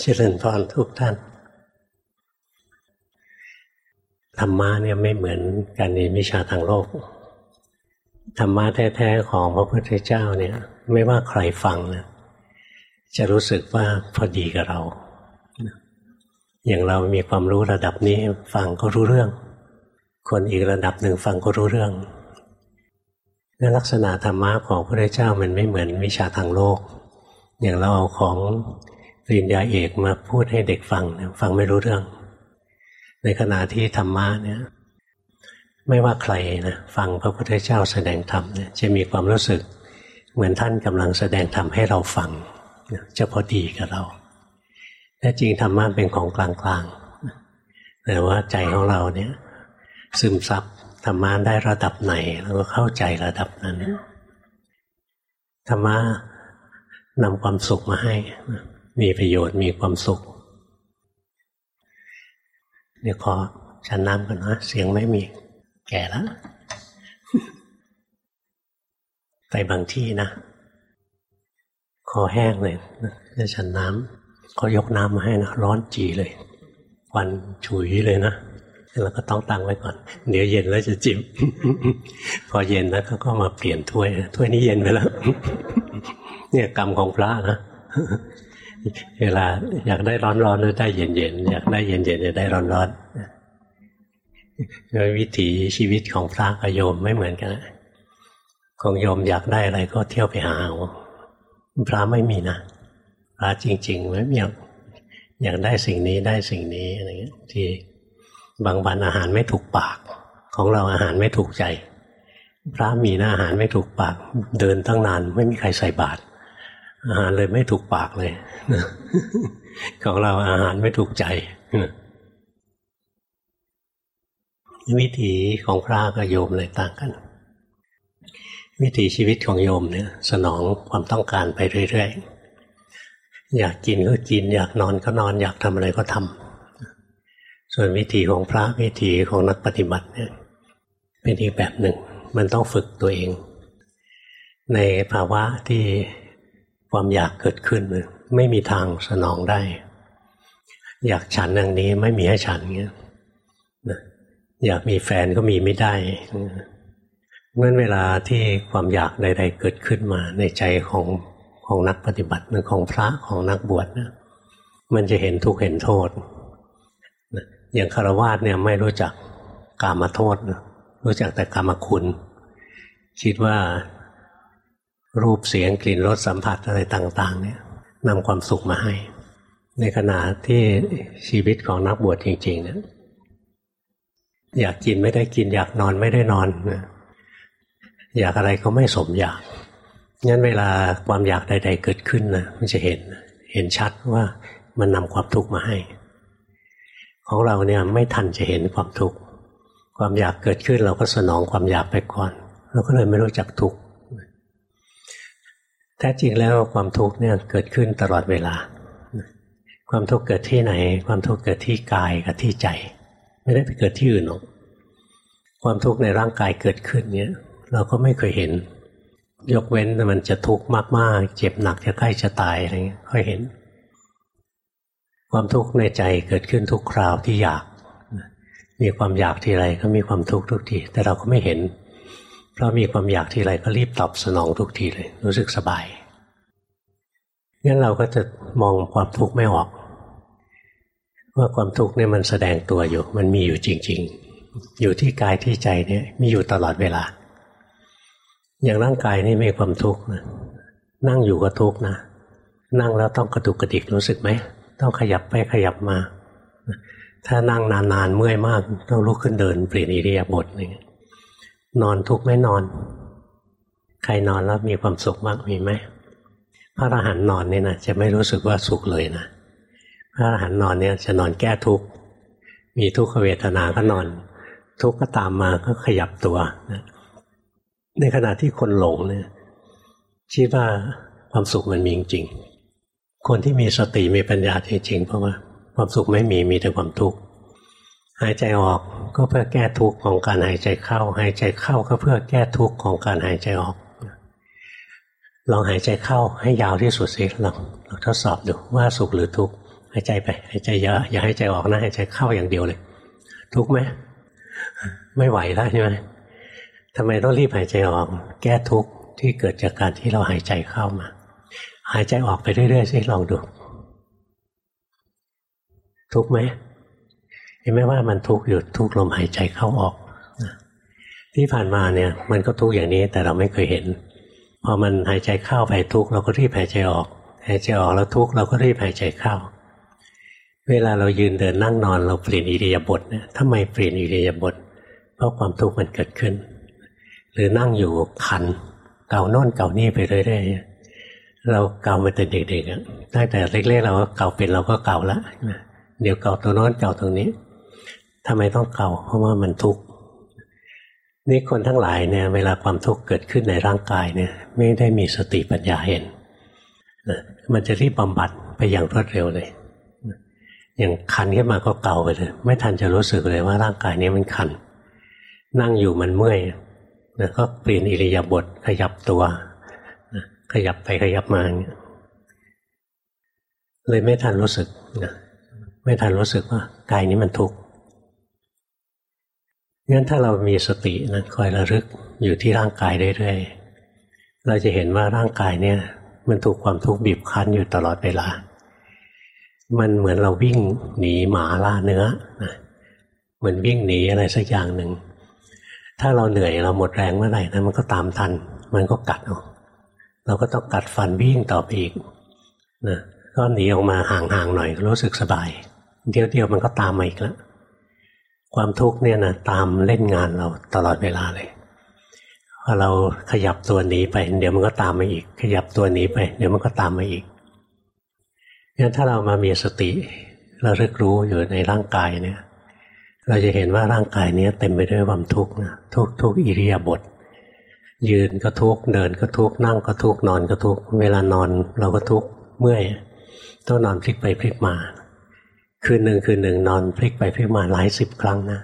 เจริญพรทุกท่าน ธรรมะเนี่ยไม่เหมือนการเรียนวิชาทางโลก ธรรมะแท้ๆของพระพุทธเจ้าเนี่ย ไม่ว่าใครฟังนะจะรู้สึกว่าพอดีกับเรา อย่างเรามีความรู้ระดับนี้ฟังก็รู้เรื่อง คนอีกระดับหนึ่งฟังก็รู้เรื่องนั่นลักษณะธรรมะของพระพุทธเจ้ามันไม่เหมือนวิชาทางโลก อย่างเราเอาของ ปริญญาเอกมาพูดให้เด็กฟังฟังไม่รู้เรื่อง ในขณะที่ธรรมะเนี่ย ไม่ว่าใครนะฟังพระพุทธเจ้าแสดงธรรมเนี่ยจะมีความรู้สึก เหมือนท่านกำลังแสดงธรรมให้เราฟังจะพอดีกับเราแต่จริงธรรมะเป็นของกลางๆแต่ว่าใจของเราเนี่ย ซึมซับธรรมะได้ระดับไหนเราก็เข้าใจระดับนั้นธรรมะนำความสุขมาให้ มีประโยชน์มีความสุข เดี๋ยวขอฉันน้ำกันนะ เสียงไม่มีแก่แล้วไปบางที่นะ คอแห้งเลยจะฉันน้ำเขายกน้ำมาให้นะ ร้อนจีเลยควันฉุยเลยนะแล้วก็ต้องตั้งไว้ก่อน เดี๋ยวเย็นแล้วจะจิบ พอเย็นแล้วก็มาเปลี่ยนถ้วย ถ้วยนี้เย็นไปแล้ว เนี่ยกรรมของพระนะ เวลาอยากได้ร้อนๆหรือได้เย็นๆอยากได้เย็นๆจะได้ร้อนๆวิถีชีวิตของพระกับโยมไม่เหมือนกันของโยมอยากได้อะไรก็เที่ยวไปหาเอาพระไม่มีนะพระจริงๆไม่อยากอยากได้สิ่งนี้ได้สิ่งนี้อะไรเงี้ยที่บางวันอาหารไม่ถูกปาก ของเราอาหารไม่ถูกใจ พระมีน้าอาหารไม่ถูกปาก เดินตั้งนานไม่มีใครใส่บาตร อาหารเลยไม่ถูกปากเลยของเราอาหารไม่ถูกใจวิถีของพระกับโยมเลยต่างกัน วิถีชีวิตของโยมเนี่ย สนองความต้องการไปเรื่อยๆอยากกินก็กิน อยากนอนก็นอน อยากทำอะไรก็ทำส่วนวิถีของพระวิถีของนักปฏิบัติเนี่ยเป็นอีกแบบหนึ่ง มันต้องฝึกตัวเอง ในภาวะที่ ความอยากเกิดขึ้นไม่มีทางสนองได้ อยากฉันอย่างนี้ไม่มีให้ฉันเงี้ยอยากมีแฟนก็มีไม่ได้เมื่อเวลาที่ความอยากใด ๆ เกิดขึ้นมาในใจของของนักปฏิบัติหรือของพระของนักบวชนะมันจะเห็นทุกข์เห็นโทษ อย่างคารวาสเนี่ยไม่รู้จักกามาโทษ รู้จักแต่กามาคุณ คิดว่า รูปเสียงกลิ่นรสสัมผัสอะไรต่าง ๆ เนี่ยนำความสุขมาให้ ในขณะที่ชีวิตของนักบวชจริง ๆ เนี่ยอยากกินไม่ได้กิน อยากนอนไม่ได้นอนอยากอะไรก็ไม่สมอยากงั้นเวลาความอยากใด ๆ เกิดขึ้นนะมันจะเห็น เห็นชัดว่ามันนำความทุกข์มาให้ ของเราเนี่ยไม่ทันจะเห็นความทุกข์ความอยากเกิดขึ้นเราก็สนองความอยากไปก่อน เราก็เลยไม่รู้จักทุกข์ แท้จริงแล้วความทุกข์เนี่ยเกิดขึ้นตลอดเวลา ความทุกข์เกิดที่ไหน ความทุกข์เกิดที่กายกับที่ใจ ไม่ได้ไปเกิดที่อื่นหรอก ความทุกข์ในร่างกายเกิดขึ้นเนี่ยเราก็ไม่เคยเห็น ยกเว้นมันจะทุกข์มากๆ เจ็บหนักจะใกล้จะตายอะไรเงี้ยค่อยเห็น ความทุกข์ในใจเกิดขึ้นทุกคราวที่อยาก มีความอยากทีไรก็มีความทุกข์ทุกทีแต่เราก็ไม่เห็น เพราะมีความอยากทีไรก็รีบตอบสนองทุกทีเลย รู้สึกสบายงั้นเราก็จะมองความทุกข์ไม่ออก ว่าความทุกข์เนี่ยมันแสดงตัวอยู่ มันมีอยู่จริง ๆ อยู่ที่กายที่ใจเนี่ยมีอยู่ตลอดเวลา อย่างร่างกายนี่มีความทุกข์นะนั่งอยู่ก็ทุกข์นะนั่งแล้วต้องกระตุกกระดิกรู้สึกไหมต้องขยับไปขยับมา ถ้านั่งนานๆเมื่อยมาก ต้องลุกขึ้นเดินเปลี่ยนอิริยาบถอย่างเงี้ย นอนทุกไม่นอน ใครนอนแล้วมีความสุขมากมีไหมพระอรหันต์นอนเนี่ยนะจะไม่รู้สึกว่าสุขเลยนะพระอรหันต์นอนเนี่ยจะนอนแก้ทุกข์มีทุกขเวทนาก็นอน ทุกข์ก็ตามมาก็ขยับตัวนะในขณะที่คนหลงเนี่ยคิดว่าความสุขมันมีจริงคนที่มีสติมีปัญญาจริงๆเพราะว่าความสุขไม่มีมีแต่ความทุกข์ หายใจออกก็เพื่อแก้ทุกข์ของการหายใจเข้า หายใจเข้าก็เพื่อแก้ทุกข์ของการหายใจออก ลองหายใจเข้าให้ยาวที่สุดสิลองลองทดสอบดูว่าสุขหรือทุกข์ายใจไปหายใจเยอะอย่าให้ใจออกนะหายใจเข้าอย่างเดียวเลย ทุกไหมไม่ไหวแล้วใช่ไหมทำไมต้องรีบหายใจออก แก้ทุกข์ที่เกิดจากการที่เราหายใจเข้ามา หายใจออกไปเรื่อยๆสิลองดู ทุกไหม ห็นไหมว่ามันทุกข์อยู่ทุกลมหายใจเข้าออกที่ผ่านมาเนี่ย มันก็ทุกข์อย่างนี้แต่เราไม่เคยเห็น พอมันหายใจเข้าไปทุกข์เราก็รีบหายใจออกหายใจออกแล้วทุกข์เราก็รีบหายใจเข้า เวลาเรายืนเดินนั่งนอนเราเปลี่ยนอิริยาบถเนี่ยทำไมเปลี่ยนอิริยาบถเพราะความทุกข์มันเกิดขึ้น หรือนั่งอยู่คันเก่าโน่นเก่านี่ไปเรื่อยๆเราเก่ามาแต่เด็กๆตั้งแต่เล็กๆเราก็เก่าเป็นเราก็เก่าแล้วเดี๋ยวเก่าตัวโน้นเก่าตรงนี้ ทำไมต้องเก่า เพราะว่ามันทุกข์นี่คนทั้งหลายเนี่ยเวลาความทุกข์เกิดขึ้นในร่างกายเนี่ย ไม่ได้มีสติปัญญาเห็นนะมันจะรีบบำบัดไปอย่างรวดเร็วเลยอย่างคันขึ้นมาก็เก่าไปเลย ไม่ทันจะรู้สึกเลยว่าร่างกายนี้มันคัน นั่งอยู่มันเมื่อยนะก็เปลี่ยนอิริยาบถขยับตัวนะขยับไปขยับมาเลยไม่ทันรู้สึกนะไม่ทันรู้สึกว่ากายนี้มันทุกข์ งั้นถ้าเรามีสตินะคอยระลึกอยู่ที่ร่างกายเรื่อยๆ เราจะเห็นว่าร่างกายเนี่ย มันถูกความทุกข์บีบคั้นอยู่ตลอดเวลา มันเหมือนเราวิ่งหนีหมาล่าเนื้อนะเหมือนวิ่งหนีอะไรสักอย่างหนึ่ง ถ้าเราเหนื่อยเราหมดแรงเมื่อไหร่นะมันก็ตามทัน มันก็กัดเอาเราก็ต้องกัดฟันวิ่งต่อไปอีกนะก็หนีออกมาห่างๆหน่อยรู้สึกสบาย เดียวเดียวมันก็ตามมาอีกแล้ว ความทุกข์เนี่ยนะตามเล่นงานเราตลอดเวลาเลยพอเราขยับตัวหนีไป เดี๋ยวมันก็ตามมาอีก ขยับตัวหนีไป เดี๋ยวมันก็ตามมาอีกงั้นถ้าเรามามีสติ เราเรียกรู้อยู่ในร่างกายเนี่ย เราจะเห็นว่าร่างกายนี้เต็มไปด้วยความทุกข์นะทุกทุกอิริยาบถยืนก็ทุกข์เดินก็ทุกข์นั่งก็ทุกข์นอนก็ทุกข์เวลานอนเราก็ทุกข์เมื่อยต้องนอนพลิกไปพลิกมา คืนหนึ่งคืนหนึ่งนอนพลิกไปพลิกมาหลายสิบครั้งนะ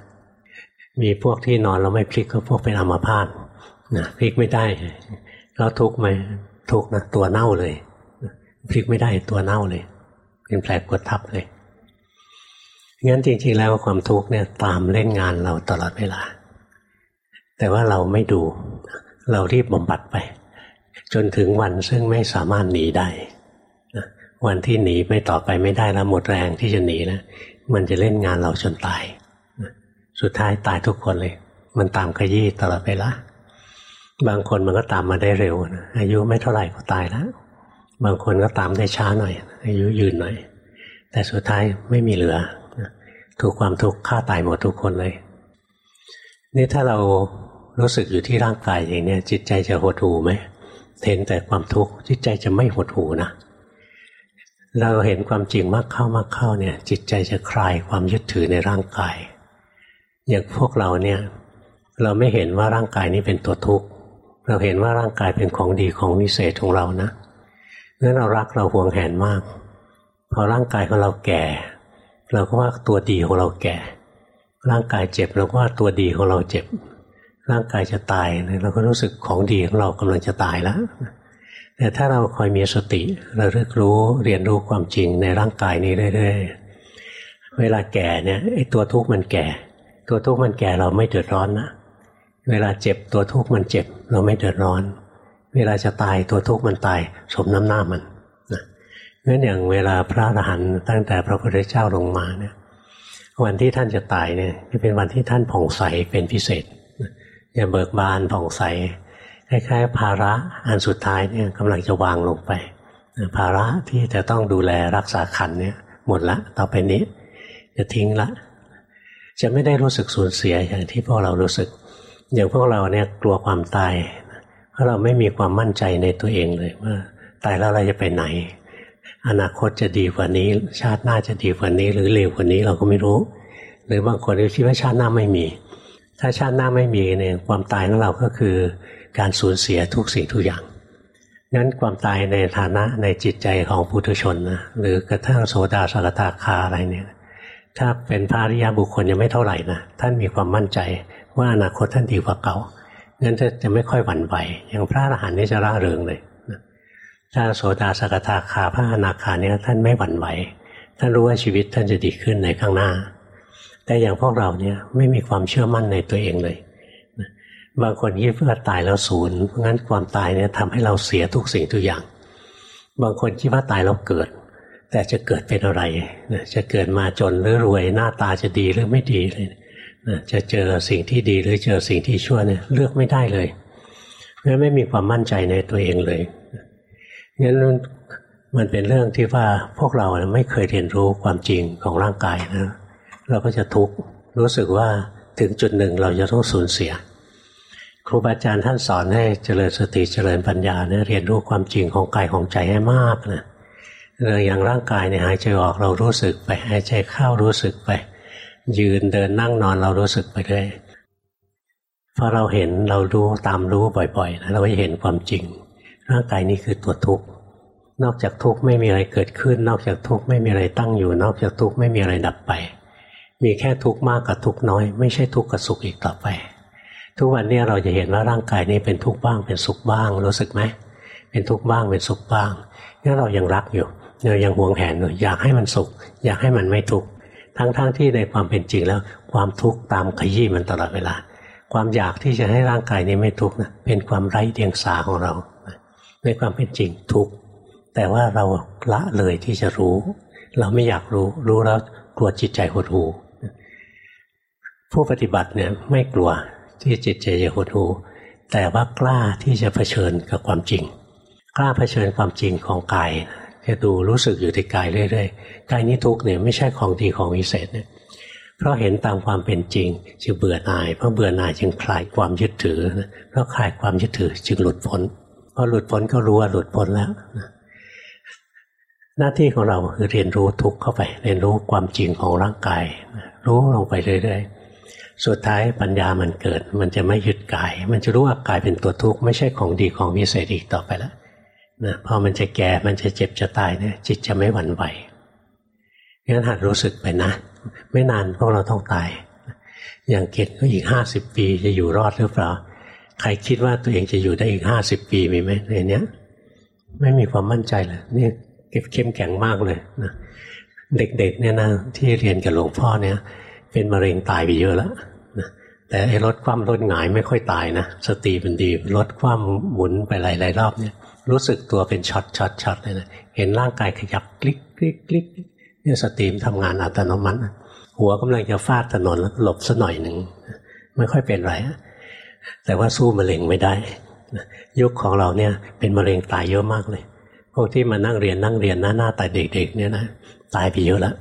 มีพวกที่นอนแล้วไม่พลิกก็พวกเป็นอัมพาตนะพลิกไม่ได้แล้วทุกไหมทุกนะตัวเน่าเลยพลิกไม่ได้ตัวเน่าเลย เป็นแผลกดทับเลยงั้นจริง ๆ แล้วความทุกข์เนี่ยตามเล่นงานเราตลอดเวลา แต่ว่าเราไม่ดู เรารีบบำบัดไป จนถึงวันซึ่งไม่สามารถหนีได้ วันที่หนีไม่ต่อไปไม่ได้แล้วหมดแรงที่จะหนีแล้วมันจะเล่นงานเราจนตาย สุดท้ายตายทุกคนเลย มันตามขยี้ตลอดเวลาบางคนมันก็ตามมาได้เร็วนะอายุไม่เท่าไหร่ก็ตายแล้ว บางคนก็ตามได้ช้าหน่อย อายุยืนหน่อย แต่สุดท้ายไม่มีเหลือถูกความทุกข์ฆ่าตายหมดทุกคนเลย นี่ถ้าเรารู้สึกอยู่ที่ร่างกายอย่างนี้จิตใจจะหดหูไหมเห็นแต่ความทุกข์จิตใจจะไม่หดหูนะ เราเห็นความจริงมากเข้ามากเข้าเนี่ย จิตใจจะคลายความยึดถือในร่างกาย อย่างพวกเราเนี่ย เราไม่เห็นว่าร่างกายนี้เป็นตัวทุกข์เราเห็นว่าร่างกายเป็นของดีของวิเศษของเรานะนั้นเรารักเราหวงแหนมาก พอร่างกายของเราแก่ เราก็ว่าตัวดีของเราแก่ ร่างกายเจ็บเราก็ว่าตัวดีของเราเจ็บ ร่างกายจะตายเราก็รู้สึกของดีของเรากำลังจะตายแล้ว แต่ถ้าเราคอยมีสติระลึกรู้เรียนรู้ความจริงในร่างกายนี้เรื่อยๆเวลาแก่เนี่ยไอ้ตัวทุกข์มันแก่ ตัวทุกข์มันแก่เราไม่เดือดร้อนนะเวลาเจ็บตัวทุกข์มันเจ็บ เราไม่เดือดร้อน เวลาจะตายตัวทุกข์มันตาย สมน้ำหน้ามันนะงั้นอย่างเวลาพระอรหันต์ตั้งแต่พระพุทธเจ้าลงมาเนี่ยวันที่ท่านจะตายเนี่ยจะเป็นวันที่ท่านผ่องใสเป็นพิเศษอย่าเบิกบานผ่องใส คล้ายๆ ภาระอันสุดท้ายเนี่ยกำลังจะวางลงไป ภาระที่จะต้องดูแลรักษาขันเนี่ยหมดละต่อไปนี้ จะทิ้งละ จะไม่ได้รู้สึกสูญเสียอย่างที่พวกเรารู้สึก อย่างพวกเราเนี่ยกลัวความตายเพราะเราไม่มีความมั่นใจในตัวเองเลยว่าตายแล้วเราจะไปไหน อนาคตจะดีกว่านี้ ชาติหน้าจะดีกว่านี้ หรือเลวกว่านี้เราก็ไม่รู้ หรือบางคนก็คิดว่าชาติหน้าไม่มี ถ้าชาติหน้าไม่มีเนี่ยความตายของเราก็คือ การสูญเสียทุกสิ่งทุกอย่างงั้นความตายในฐานะในจิตใจของพุทุชนนะหรือกระทั่งโสดาสกตาคาอะไรเนี่ยถ้าเป็นพระอริยบุคคลยังไม่เท่าไหร่นะท่านมีความมั่นใจว่าอนาคตท่านดีกว่าเก่างั้นจะจะไม่ค่อยหวั่นไหวอย่างพระอรหันต์นี่จะร่าเริงเลยถ้าโสดาสกตาคาพระอนาคาเนี่ยท่านไม่หวั่นไหว ท่านรู้ว่าชีวิตท่านจะดีขึ้นในข้างหน้า แต่อย่างพวกเราเนี่ยไม่มีความเชื่อมั่นในตัวเองเลย บางคนคิดว่าตายแล้วศูนย์เพราะงั้นความตายเนี่ยทำให้เราเสียทุกสิ่งทุกอย่าง บางคนคิดว่าตายแล้วเกิด แต่จะเกิดเป็นอะไรจะเกิดมาจนหรือรวยหน้าตาจะดีหรือไม่ดีเลยจะเจอสิ่งที่ดีหรือเจอสิ่งที่ชั่วเนี่ยเลือกไม่ได้เลยเพราะไม่มีความมั่นใจในตัวเองเลยงั้นมันเป็นเรื่องที่ว่าพวกเราไม่เคยเรียนรู้ความจริงของร่างกายนะ เราก็จะทุกข์รู้สึกว่าถึงจุดหนึ่งเราจะต้องสูญเสีย ครูบาอาจารย์ท่านสอนให้เจริญสติเจริญปัญญาเนี่ยเรียนรู้ความจริงของกายของใจให้มากนะเราอย่างร่างกายเนี่ยหายใจออกเรารู้สึกไปหายใจเข้ารู้สึกไป ยืนเดินนั่งนอนเรารู้สึกไปด้วยพอเราเห็นเรารู้ตามรู้บ่อยๆนะเราจะเห็นความจริง ร่างกายนี้คือตัวทุกข์นอกจากทุกข์ไม่มีอะไรเกิดขึ้น นอกจากทุกข์ไม่มีอะไรตั้งอยู่ นอกจากทุกข์ไม่มีอะไรดับไป มีแค่ทุกข์มากกับทุกข์น้อย ไม่ใช่ทุกข์กับสุขอีกต่อไป ทุกวันนี้เราจะเห็นว่าร่างกายนี้เป็นทุกข์บ้างเป็นสุขบ้างรู้สึกไหมเป็นทุกข์บ้างเป็นสุขบ้างนี่เรายังรักอยู่เรายังหวงแหนอยู่อยากให้มันสุข อยากให้มันไม่ทุกข์ทั้งๆทที่ในความเป็นจริงแล้ว ความทุกข์ตามขยี้มันตลอดเวลา ความอยากที่จะให้ร่างกายนี้ไม่ทุกข์นะเป็นความไร้เดียงสาของเราในความเป็นจริงทุกข์แต่ว่าเราละเลยที่จะรู้ เราไม่อยากรู้รู้แล้วกลัวจิตใจหดหูผู้ปฏิบัติเนี่ยไม่กลัว ที่จิตใจจะหดหูแต่ว่ากล้าที่จะเผชิญกับความจริง กล้าเผชิญความจริงของกายจะดูรู้สึกอยู่ที่กายเรื่อยๆกายนี้ทุกเนี่ยไม่ใช่ของดีของวิเศษเนี่ยเพราะเห็นตามความเป็นจริงจึงเบื่อหน่าย เพราะเบื่อหน่ายจึงคลายความยึดถือ เพราะคลายความยึดถือจึงหลุดพ้นพอหลุดพ้นก็รู้ว่าหลุดพ้นแล้วหน้าที่ของเราคือเรียนรู้ทุกเข้าไป เรียนรู้ความจริงของร่างกาย รู้ลงไปเรื่อยๆ สุดท้ายปัญญามันเกิด มันจะไม่ยึดกาย มันจะรู้ว่ากายเป็นตัวทุกข์ไม่ใช่ของดีของวิเศษอีกต่อไปแล้วนะพอมันจะแก่มันจะเจ็บจะตายเนี่ยจิตจะไม่หวั่นไหวงั้นหัดรู้สึกไปนะ ไม่นานพวกเราต้องตาย อย่างเกตก็อีกห้าสิบปีจะอยู่รอดหรือเปล่า ใครคิดว่าตัวเองจะอยู่ได้อีกห้าสิบปีมีไหมในเนี้ย ไม่มีความมั่นใจเลยนี่เก็บเข้มแข็งมากเลยนะเด็กๆเนี่ยนะที่เรียนกับหลวงพ่อเนี่ย เป็นมะเร็งตายไปเยอะแล้ว แต่ไอ้รถคว่ำรถหงายไม่ค่อยตายนะสติเป็นดีรถคว่ำหมุนไปหลายๆรอบเนี่ย รู้สึกตัวเป็นช็อตช็อตช็อตเลยนะเห็นร่างกายขยับคลิกคลิกคลิกเนี่ยสติมทำงานอัตโนมัติหัวกำลังจะฟาดถนนแล้วหลบสัหน่อยหนึ่งไม่ค่อยเป็นไรแต่ว่าสู้มะเร็งไม่ได้ยุคของเราเนี่ยเป็นมะเร็งตายเยอะมากเลย พวกที่มานั่งเรียนนั่งเรียนหน้าหน้าต่เด็ก ๆ เนี่ยนะตายไปเยอะแล้ว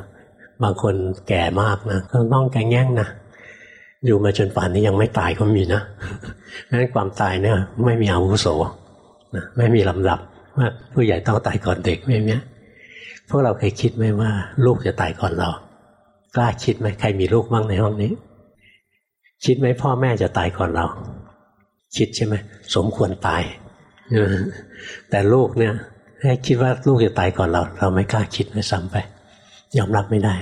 บางคนแก่มากนะก็ต้องแกงแย่งนะ อยู่มาจนป่านนี้ยังไม่ตายก็มีนะนั้นความตายเนี่ย ไม่มีอาวุโสนะไม่มีลำดับว่าผู้ใหญ่ต้องตายก่อนเด็กไม่เนี้ยพวกเราเคยคิดไหมว่า ลูกจะตายก่อนเรา กล้าคิดไหมใครมีลูกบ้างในห้องนี้ คิดไหมพ่อแม่จะตายก่อนเรา คิดใช่ไหมสมควรตายแต่ลูกเนี่ยให้คิดว่าลูกจะตายก่อนเรา เราไม่กล้าคิดไม่ซ้ำไป ยอมรับไม่ได้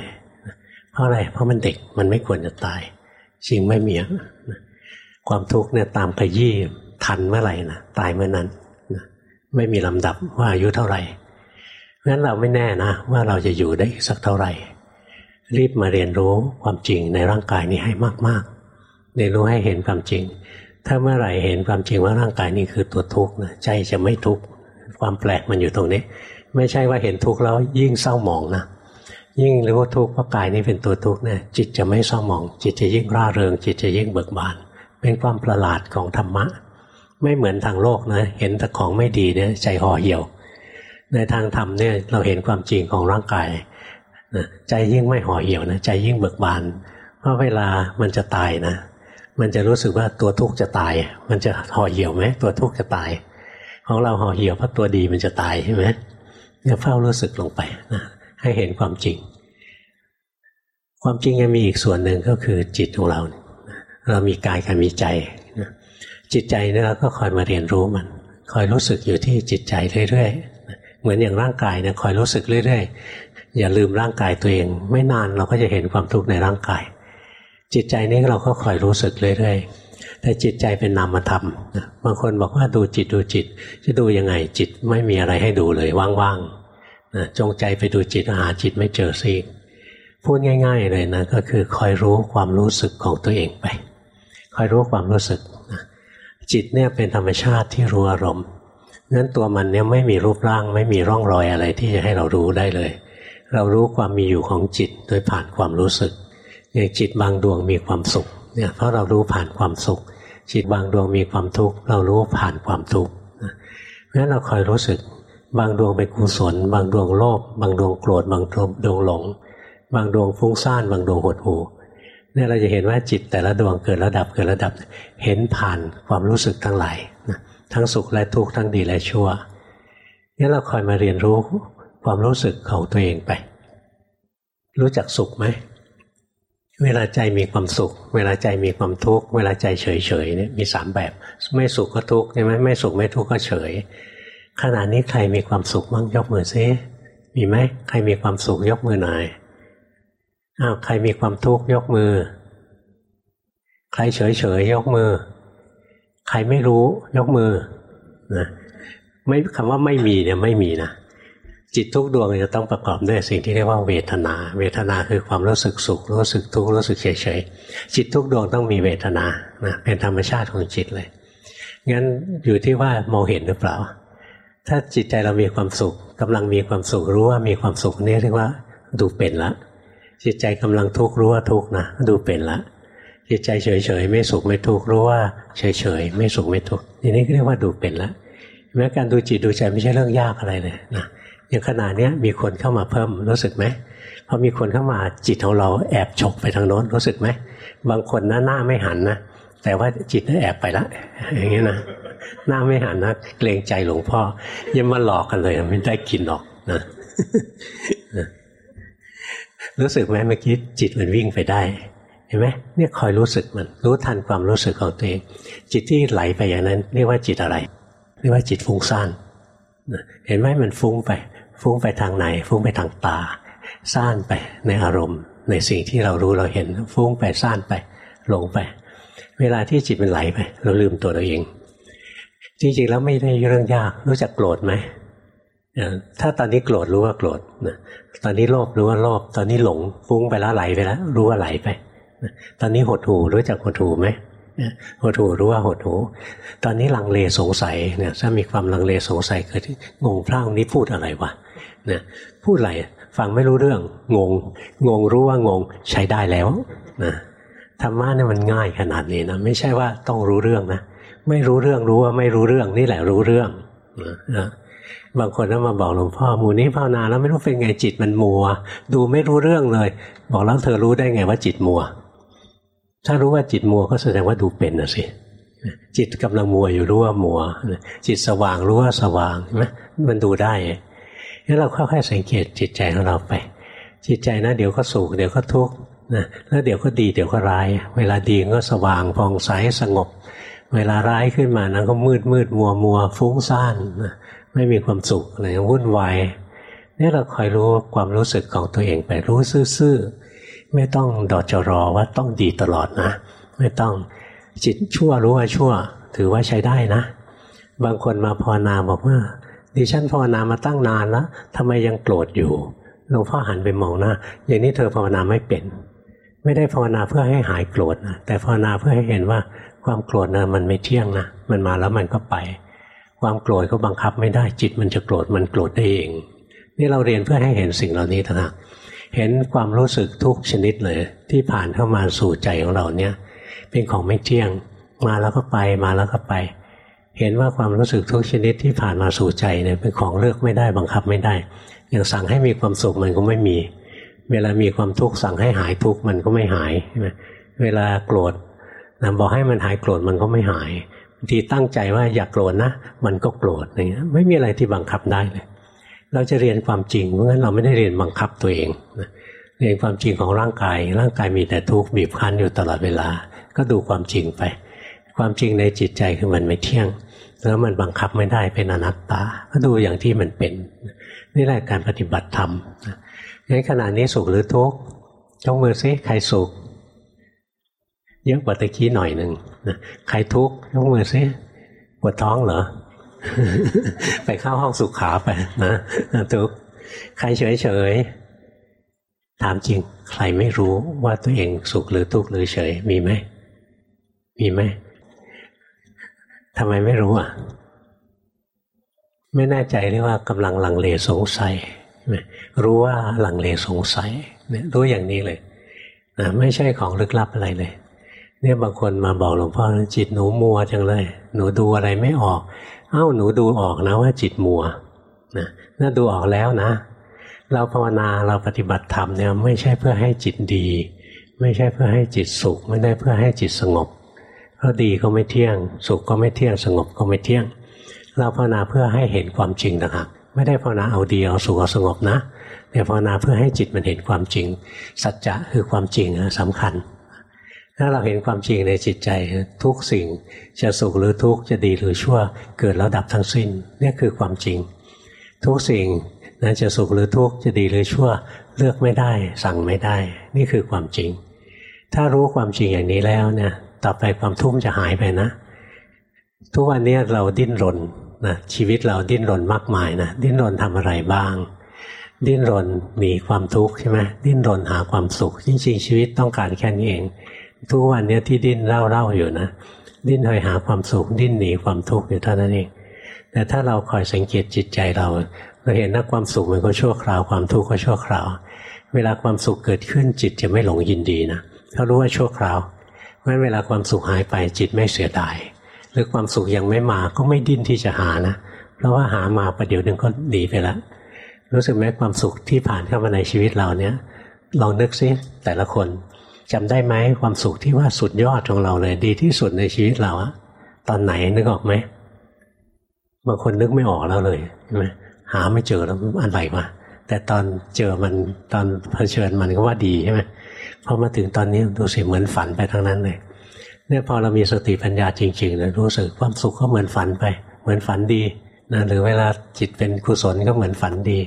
เพราะอะไรเพราะมันเด็กมันไม่ควรจะตาย จริงไม่มีความทุกข์เนี่ยตามขยี้ทันเมื่อไหร่นะตายเมื่อนั้นนะไม่มีลำดับว่าอายุเท่าไหร่เพราะนั้นเราไม่แน่นะ ว่าเราจะอยู่ได้อีกสักเท่าไหร่ รีบมาเรียนรู้ความจริงในร่างกายนี้ให้มากๆเรียนรู้ให้เห็นความจริง ถ้าเมื่อไหร่เห็นความจริงว่าร่างกายนี้คือตัวทุกข์นะใจจะไม่ทุกข์ความแปลกมันอยู่ตรงนี้ ไม่ใช่ว่าเห็นทุกข์แล้วยิ่งเศร้าหมองนะ ยิ่งรู้ทุกข์เพราะกายนี้เป็นตัวทุกข์เนี่ยจิตจะไม่เศร้าหมอง จิตจะยิ่งร่าเริง จิตจะยิ่งเบิกบาน เป็นความประหลาดของธรรมะ ไม่เหมือนทางโลกนะเห็นแต่ของไม่ดีเนี่ยใจห่อเหี่ยว ในทางธรรมเนี่ยเราเห็นความจริงของร่างกายนะใจยิ่งไม่ห่อเหี่ยวนะใจยิ่งเบิกบาน เพราะเวลามันจะตายนะ มันจะรู้สึกว่าตัวทุกข์จะตาย มันจะห่อเหี่ยวไหมตัวทุกข์จะตาย ของเราห่อเหี่ยวเพราะตัวดีมันจะตายใช่ไหมเนี่ยเฝ้ารู้สึกลงไปนะ ให้เห็นความจริง ความจริงยังมีอีกส่วนหนึ่งก็คือจิตของเรา เรามีกายกับมีใจจิตใจเนี่ยเราก็คอยมาเรียนรู้มัน คอยรู้สึกอยู่ที่จิตใจเรื่อยๆเหมือนอย่างร่างกายเนี่ยคอยรู้สึกเรื่อยๆอย่าลืมร่างกายตัวเอง ไม่นานเราก็จะเห็นความทุกข์ในร่างกาย จิตใจนี้เราก็คอยรู้สึกเรื่อยๆแต่จิตใจเป็นนามธรรมบางคนบอกว่าดูจิตดูจิต จะดูยังไงจิตไม่มีอะไรให้ดูเลยว่างๆ จงใจไปดูจิตหาจิตไม่เจอสิพูดง่าย ๆ เลยนะก็คือคอยรู้ความรู้สึกของตัวเองไป คอยรู้ความรู้สึกนะจิตเนี่ยเป็นธรรมชาติที่รู้อารมณ์งั้นตัวมันเนี่ยไม่มีรูปร่าง ไม่มีร่องรอยอะไรที่จะให้เรารู้ได้เลย เรารู้ความมีอยู่ของจิตโดยผ่านความรู้สึกอย่างจิตบางดวงมีความสุขเนี่ยเพราะเรารู้ผ่านความสุข จิตบางดวงมีความทุกข์เรารู้ผ่านความทุกข์เพราะฉะนั้นเราคอยรู้สึก บางดวงเป็นกุศล บางดวงโลภบางดวงโกรธ บางดวงหลง บางดวงฟุ้งซ่าน บางดวงหดหู่เนี่ยเราจะเห็นว่าจิตแต่ละดวงเกิดระดับเกิดระดับ เห็นผ่านความรู้สึกทั้งหลายทั้งสุขและทุกข์ทั้งดีและชั่วนี่เราคอยมาเรียนรู้ความรู้สึกของตัวเองไป รู้จักสุขไหมเวลาใจมีความสุข เวลาใจมีความทุกข์เวลาใจเฉยเฉยเนี่ยมีสามแบบ ไม่สุขก็ทุกข์ใช่ไหมไม่สุขไม่ทุกข์ก็เฉย ขณะนี้ใครมีความสุขบ้างยกมือซิมีไหมใครมีความสุขยกมือหน่อยอ้าวใครมีความทุกข์ยกมือ ใครเฉยเฉยยกมือ ใครไม่รู้ยกมือนะไม่คำว่าไม่มีเนี่ยไม่มีนะจิตทุกดวงจะต้องประกอบด้วยสิ่งที่เรียกว่าเวทนา เวทนาคือความรู้สึกสุข รู้สึกทุกข์รู้สึกเฉยเฉยจิตทุกดวงต้องมีเวทนานะเป็นธรรมชาติของจิตเลยงั้นอยู่ที่ว่ามองเห็นหรือเปล่า ถ้าจิตใจเรามีความสุขกำลังมีความสุขรู้ว่ามีความสุขนี่เรียกว่าดูเป็นละ จิตใจกำลังทุกข์รู้ว่าทุกข์นะดูเป็นละ จิตใจเฉยเฉยไม่สุขไม่ทุกข์รู้ว่าเฉยเฉยไม่สุขไม่ทุกข์ทีนี้เรียกว่าดูเป็นละแม้การดูจิตดูใจไม่ใช่เรื่องยากอะไรเลยนะอย่างขนาดนี้มีคนเข้ามาเพิ่มรู้สึกไหมพอมีคนเข้ามาจิตของเราแอบฉกไปทางโน้นรู้สึกไหมบางคนหน้าหน้าไม่หันนะแต่ว่าจิตแอบไปละอย่างนี้ยนะ หน้าไม่หันนะเกรงใจหลวงพ่อยังมาหลอกกันเลยไม่ได้กินหรอกนะรู้สึกไหมเมื่อกี้จิตมันวิ่งไปได้เห็นไหมเนี่ยคอยรู้สึกมันรู้ทันความรู้สึกของตัวเอง จิตที่ไหลไปอย่างนั้นเรียกว่าจิตอะไรเรียกว่าจิตฟุ้งซ่านเห็นไหมมันฟุ้งไป ฟุ้งไปทางไหน ฟุ้งไปทางตาซ่านไปในอารมณ์ ในสิ่งที่เรารู้เราเห็น ฟุ้งไปซ่านไปหลงไป เวลาที่จิตมันไหลไป เราลืมตัวเราเอง จริงๆแล้วไม่ได้เรื่องยาก รู้จักโกรธไหมถ้าตอนนี้โกรธรู้ว่าโกรธตอนนี้โลภรู้ว่าโลภตอนนี้หลงฟุ้งไปแล้วไหลไปแล้วรู้ว่าไหลไปตอนนี้หดหูรู้จักหดหูไหมหดหูรู้ว่าหดหูตอนนี้ลังเลสงสัยเนี่ยถ้ามีความลังเลสงสัยเกิดงงพระองค์นี้พูดอะไรวะนะพูดอะไรฟังไม่รู้เรื่องงง งงรู้ว่างงใช้ได้แล้วนะธรรมะเนี่ยมันง่ายขนาดนี้นะไม่ใช่ว่าต้องรู้เรื่องนะ ไม่รู้เรื่องรู้ว่าไม่รู้เรื่องนี่แหละรู้เรื่องนะบางคนก็มาบอกหลวงพ่อหมูนี้ภาวนาแล้วไม่รู้เป็นไงจิตมันมัว ดูไม่รู้เรื่องเลย บอกแล้วเธอรู้ได้ไงว่าจิตมัว ถ้ารู้ว่าจิตมัวก็แสดงว่าดูเป็นนะสิจิตกำลังมัวอยู่รู้ว่ามัว จิตสว่างรู้ว่าสว่างใช่ไหมมันดูได้งั้นเราค่อยๆสังเกตจิตใจของเราไป จิตใจนะเดี๋ยวก็สุขเดี๋ยวก็ทุกข์นะแล้วเดี๋ยวก็ดีเดี๋ยวก็ร้าย เวลาดีก็สว่างผ่องใสสงบ เวลาร้ายขึ้นมานะก็มืดมืดมัวมัวฟุ้งซ่านนะไม่มีความสุขอะไรวุ่นวายนี่เราคอยรู้ความรู้สึกของตัวเองไปรู้ซื่อๆไม่ต้องดอจรอว่าต้องดีตลอดนะ ไม่ต้องจิตชั่วรู้ว่าชั่ว ถือว่าใช้ได้นะ บางคนมาภาวนาบอกว่าดิฉันภาวนามาตั้งนานแล้วทำไมยังโกรธอยู่หลวงพ่อหันไปมองหน้าอย่างนี้เธอภาวนาไม่เป็น ไม่ได้ภาวนาเพื่อให้หายโกรธนะแต่ภาวนาเพื่อให้เห็นว่า ความโกรธนะมันไม่เที่ยงนะมันมาแล้วมันก็ไป ความโกรธก็บังคับไม่ได้จิตมันจะโกรธมันโกรธได้เอง นี่เราเรียนเพื่อให้เห็นสิ่งเหล่านี้ทั้งนั้นเห็นความรู้สึกทุกชนิดเลย ที่ผ่านเข้ามาสู่ใจของเราเนี่ย เป็นของไม่เที่ยง มาแล้วก็ไปมาแล้วก็ไป เห็นว่าความรู้สึกทุกชนิดที่ผ่านมาสู่ใจเนี่ยเป็นของเลือกไม่ได้บังคับไม่ได้ อย่างสั่งให้มีความสุขมันก็ไม่มี เวลามีความทุกข์สั่งให้หายทุกข์มันก็ไม่หายใช่ไหมเวลาโกรธ นะบอกให้มันหายโกรธมันก็ไม่หายบางทีตั้งใจว่าอยากโกรธนะ มันก็โกรธอย่างเงี้ยไม่มีอะไรที่บังคับได้เลยเราจะเรียนความจริงเพราะงั้นเราไม่ได้เรียนบังคับตัวเองเรียนความจริงของร่างกาย ร่างกายมีแต่ทุกข์บีบคั้นอยู่ตลอดเวลา ก็ดูความจริงไป ความจริงในจิตใจคือมันไม่เที่ยงแล้วมันบังคับไม่ได้เป็นอนัตตา ก็ดูอย่างที่มันเป็น นี่แหละการปฏิบัติธรรมงั้นขณะนี้สุขหรือทุกข์ยกมือซิใครสุข เยอะกว่าตะกี้หน่อยหนึ่งใครทุกข์ยกมือซิปวดท้องเหรอ ไปเข้าห้องสุขขาไปนะทุกข์ใครเฉยเฉยถามจริง ใครไม่รู้ว่าตัวเองสุขหรือทุกข์หรือเฉย มีไหม มีไหมทำไมไม่รู้อะ ไม่แน่ใจเรียกว่ากำลังลังเลสงสัยรู้ว่าลังเลสงสัยเนี่ยรู้อย่างนี้เลยนะไม่ใช่ของลึกลับอะไรเลย เนี่ยบางคนมาบอกหลวงพ่อจิตหนูมัวจังเลย หนูดูอะไรไม่ออก เอ้าหนูดูออกนะว่าจิตมัวนะน่าดูออกแล้วนะ เราภาวนาเราปฏิบัติธรรมเนี่ยไม่ใช่เพื่อให้จิตดี ไม่ใช่เพื่อให้จิตสุข ไม่ได้เพื่อให้จิตสงบ เพราะดีก็ไม่เที่ยง สุขก็ไม่เที่ยงสงบก็ไม่เที่ยง เราภาวนาเพื่อให้เห็นความจริงต่างหากไม่ได้ภาวนาเอาดีเอาสุขเอาสงบนะแต่ภาวนาเพื่อให้จิตมันเห็นความจริง สัจจะคือความจริงสำคัญ ถ้าเราเห็นความจริงในจิตใจทุกสิ่งจะสุขหรือทุกข์จะดีหรือชั่วเกิดแล้วดับทั้งสิ้นนี่คือความจริง ทุกสิ่งนั้นจะสุขหรือทุกข์จะดีหรือชั่วเลือกไม่ได้ สั่งไม่ได้ นี่คือความจริง ถ้ารู้ความจริงอย่างนี้แล้วเนี่ยต่อไปความทุกข์จะหายไปนะ ทุกวันนี้เราดิ้นรนนะชีวิตเราดิ้นรนมากมายนะดิ้นรนทำอะไรบ้าง ดิ้นรนมีความทุกข์ใช่ไหมดิ้นรนหาความสุข จริงๆ ชีวิตต้องการแค่นี้เอง ทุกวันเนี้ยที่ดิ้นเล่าๆอยู่นะดิ้นคอยหาความสุขดิ้นหนีความทุกข์อยู่เท่านั้นเองแต่ถ้าเราคอยสังเกตจิตใจเรา เราเห็นว่าความสุขมันก็ชั่วคราวความทุกข์ก็ชั่วคราว เวลาความสุขเกิดขึ้นจิตจะไม่หลงยินดีนะเขารู้ว่าชั่วคราวเพราะเวลาความสุขหายไปจิตไม่เสียดายหรือความสุขยังไม่มาก็ไม่ดิ้นที่จะหานะ เพราะว่าหามาประเดี๋ยวนึงก็ดีไปแล้วรู้สึกไหมความสุขที่ผ่านเข้ามาในชีวิตเราเนี้ยลองนึกซิแต่ละคน จำได้ไหมความสุขที่ว่าสุดยอดของเราเลย ดีที่สุดในชีวิตเราอะตอนไหนนึกออกไหมบางคนนึกไม่ออกแล้วเลยใช่ไหมหาไม่เจอแล้วอะไรมาแต่ตอนเจอมันตอนเผชิญมันก็ว่าดีใช่ไหมพอมาถึงตอนนี้ดูสิเหมือนฝันไปทั้งนั้นเลยเนี่ยพอเรามีสติปัญญาจริงๆนะรู้สึกความสุขก็เหมือนฝันไป เหมือนฝันดีนะหรือเวลาจิตเป็นกุศลก็เหมือนฝันดี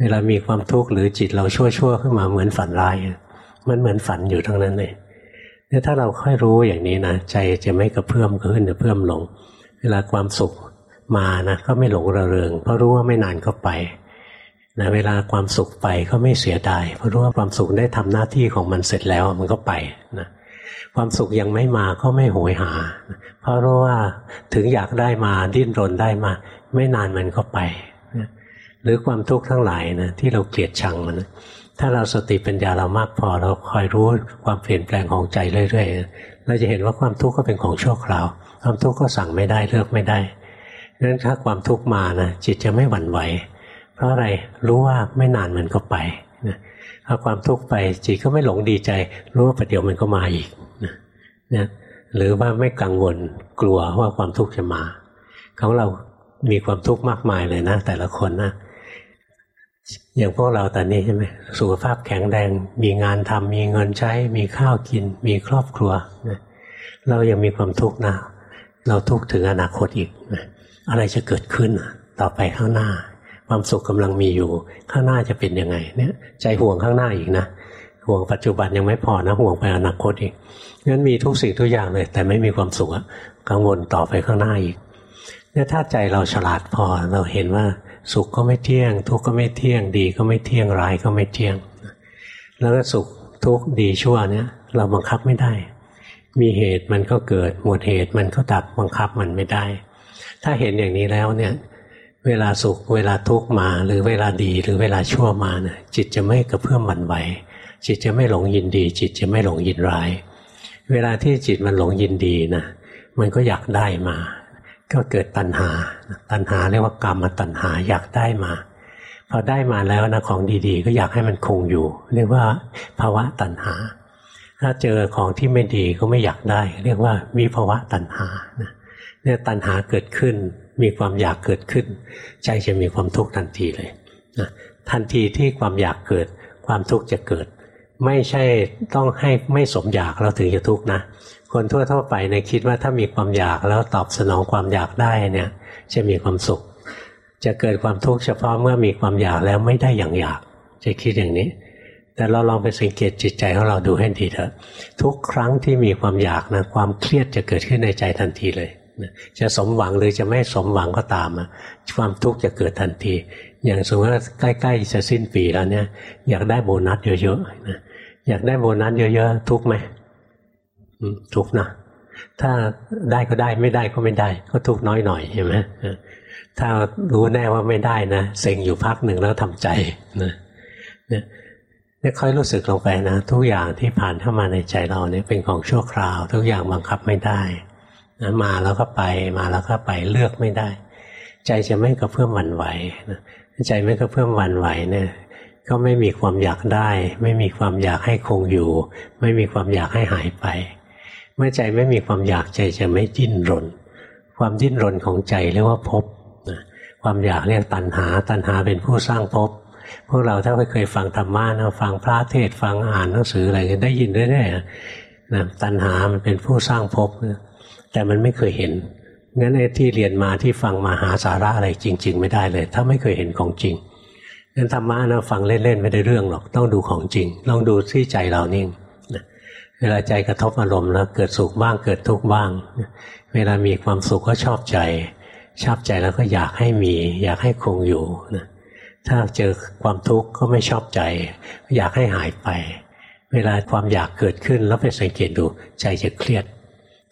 เวลามีความทุกข์หรือจิตเราชั่วๆขึ้นมาเหมือนฝันร้าย มันเหมือนฝันอยู่ทั้งนั้นเลยเนี่ยถ้าเราค่อยรู้อย่างนี้นะใจจะไม่กระเพื่อมขึ้นจะเพื่มลง เวลาความสุขมานะก็ไม่หลงระเริง เพราะรู้ว่าไม่นานก็ไปนะเวลาความสุขไปก็ไม่เสียดายเพราะรู้ว่าความสุขได้ทำหน้าที่ของมันเสร็จแล้วมันก็ไปนะความสุขยังไม่มาก็ไม่โหยหา เพราะรู้ว่าถึงอยากได้มาดิ้นรนได้มา ไม่นานมันก็ไปหรือความทุกข์ทั้งหลายนะที่เราเกลียดชังมัน ถ้าเราสติปัญญาเรามากพอเราคอยรู้ความเปลี่ยนแปลงของใจเรื่อยๆเราจะเห็นว่าความทุกข์ก็เป็นของชั่วคราว ความทุกข์ก็สั่งไม่ได้เลือกไม่ได้ดังนั้นถ้าความทุกข์มานะจิตจะไม่หวั่นไหว เพราะอะไรรู้ว่าไม่นานมันก็ไปพอความทุกข์ไปจิตก็ไม่หลงดีใจ รู้ว่าประเดี๋ยวมันก็มาอีกนะหรือว่าไม่กังวลกลัวว่าความทุกข์จะมาของเรามีความทุกข์มากมายเลยนะ แต่ละคนนะ อย่างพวกเราตอนนี้ใช่ไหมสุขภาพแข็งแรง มีงานทำมีเงินใช้ มีข้าวกิน มีครอบครัวนะเรายังมีความทุกข์นะ เราทุกข์ถึงอนาคตอีกนะอะไรจะเกิดขึ้นต่อไปข้างหน้า ความสุขกำลังมีอยู่ ข้างหน้าจะเป็นยังไง เนี่ย ใจห่วงข้างหน้าอีกนะห่วงปัจจุบันยังไม่พอนะห่วงไปอนาคตอีกงั้นมีทุกสิ่งทุกอย่างเลย แต่ไม่มีความสุขกังวลต่อไปข้างหน้าอีกเนี่ยถ้าใจเราฉลาดพอเราเห็นว่า สุขก็ไม่เที่ยง ทุกข์ก็ไม่เที่ยง ดีก็ไม่เที่ยงร้ายก็ไม่เที่ยง แล้วก็สุขทุกข์ดีชั่วเนี่ยเราบังคับไม่ได้ มีเหตุมันก็เกิดหมดเหตุมันก็ดับบังคับมันไม่ได้ ถ้าเห็นอย่างนี้แล้วเนี่ยเวลาสุขเวลาทุกข์มาหรือเวลาดีหรือเวลาชั่วมานี่ยจิตจะไม่กระเพื่อมหวั่นไหวจิตจะไม่หลงยินดี จิตจะไม่หลงยินร้าย เวลาที่จิตมันหลงยินดีนะมันก็อยากได้มา ก็เกิดตัณหา ตัณหาเรียกว่ากรรมตัณหาอยากได้มาพอได้มาแล้วนะของดีๆ ก็อยากให้มันคงอยู่ เรียกว่าภาวะตัณหา ถ้าเจอของที่ไม่ดีก็ไม่อยากได้ เรียกว่ามีภาวะตัณหาเนี่ยตัณหาเกิดขึ้น มีความอยากเกิดขึ้น ใจจะมีความทุกข์ทันทีเลยนะทันทีที่ความอยากเกิด ความทุกข์จะเกิด ไม่ใช่ต้องให้ไม่สมอยากเราถึงจะทุกข์นะ คนทั่วๆไปในคิดว่าถ้ามีความอยากแล้วตอบสนองความอยากได้เนี่ยจะมีความสุข จะเกิดความทุกข์เฉพาะเมื่อมีความอยากแล้วไม่ได้อย่างอยาก จะคิดอย่างนี้ แต่เราลองไปสังเกตจิตใจของเราดูให้ดีเถอะ ทุกครั้งที่มีความอยากนะความเครียดจะเกิดขึ้นในใจทันทีเลยจะสมหวังหรือจะไม่สมหวังก็ตามความทุกข์จะเกิดทันที อย่างสมมติว่าใกล้ๆจะสิ้นปีแล้วเนี่ยอยากได้โบนัสเยอะๆนะอยากได้โบนัสเยอะๆ ทุกไหม ทุกนะถ้าได้ก็ได้ไม่ได้ก็ไม่ได้ ก็ทุกน้อยหน่อยเห็นไหมถ้ารู้แน่ว่าไม่ได้นะเซ็งอยู่พักหนึ่งแล้วทำใจนะเนี่ยเนี่ยค่อยรู้สึกลงไปนะ ทุกอย่างที่ผ่านเข้ามาในใจเราเนี่ยเป็นของชั่วคราว ทุกอย่างบังคับไม่ได้นะมาแล้วก็ไปมาแล้วก็ไปเลือกไม่ได้ ใจจะไม่กระเพื่อมหวั่นไหวนะใจไม่กระเพื่อมหวั่นไหวเนี่ยก็ไม่มีความอยากได้ ไม่มีความอยากให้คงอยู่ ไม่มีความอยากให้หายไป เมื่อใจไม่มีความอยากใจจะไม่ดิ้นรน ความดิ้นรนของใจเรียกว่าภพความอยากเรียกตัณหา ตัณหาเป็นผู้สร้างภพพวกเราถ้าเคยฟังธรรมะนะฟังพระเทศฟังอ่านหนังสืออะไรกันได้ยินเรื่อยๆนะตัณหามันเป็นผู้สร้างภพนะแต่มันไม่เคยเห็นงั้นไอ้ที่เรียนมาที่ฟังมาหาสาระอะไรจริง ๆ ไม่ได้เลย ถ้าไม่เคยเห็นของจริงงั้นธรรมะนะฟังเล่นๆไม่ได้เรื่องหรอกต้องดูของจริงลองดูที่ใจเรานิ่ง เวลาใจกระทบอารมณ์แล้วเกิดสุขบ้างเกิดทุกข์บ้าง เวลามีความสุขก็ชอบใจ ชอบใจแล้วก็อยากให้มี อยากให้คงอยู่นะถ้าเจอความทุกข์ก็ไม่ชอบใจ อยากให้หายไป เวลาความอยากเกิดขึ้นแล้วไปสังเกตดูใจจะเครียด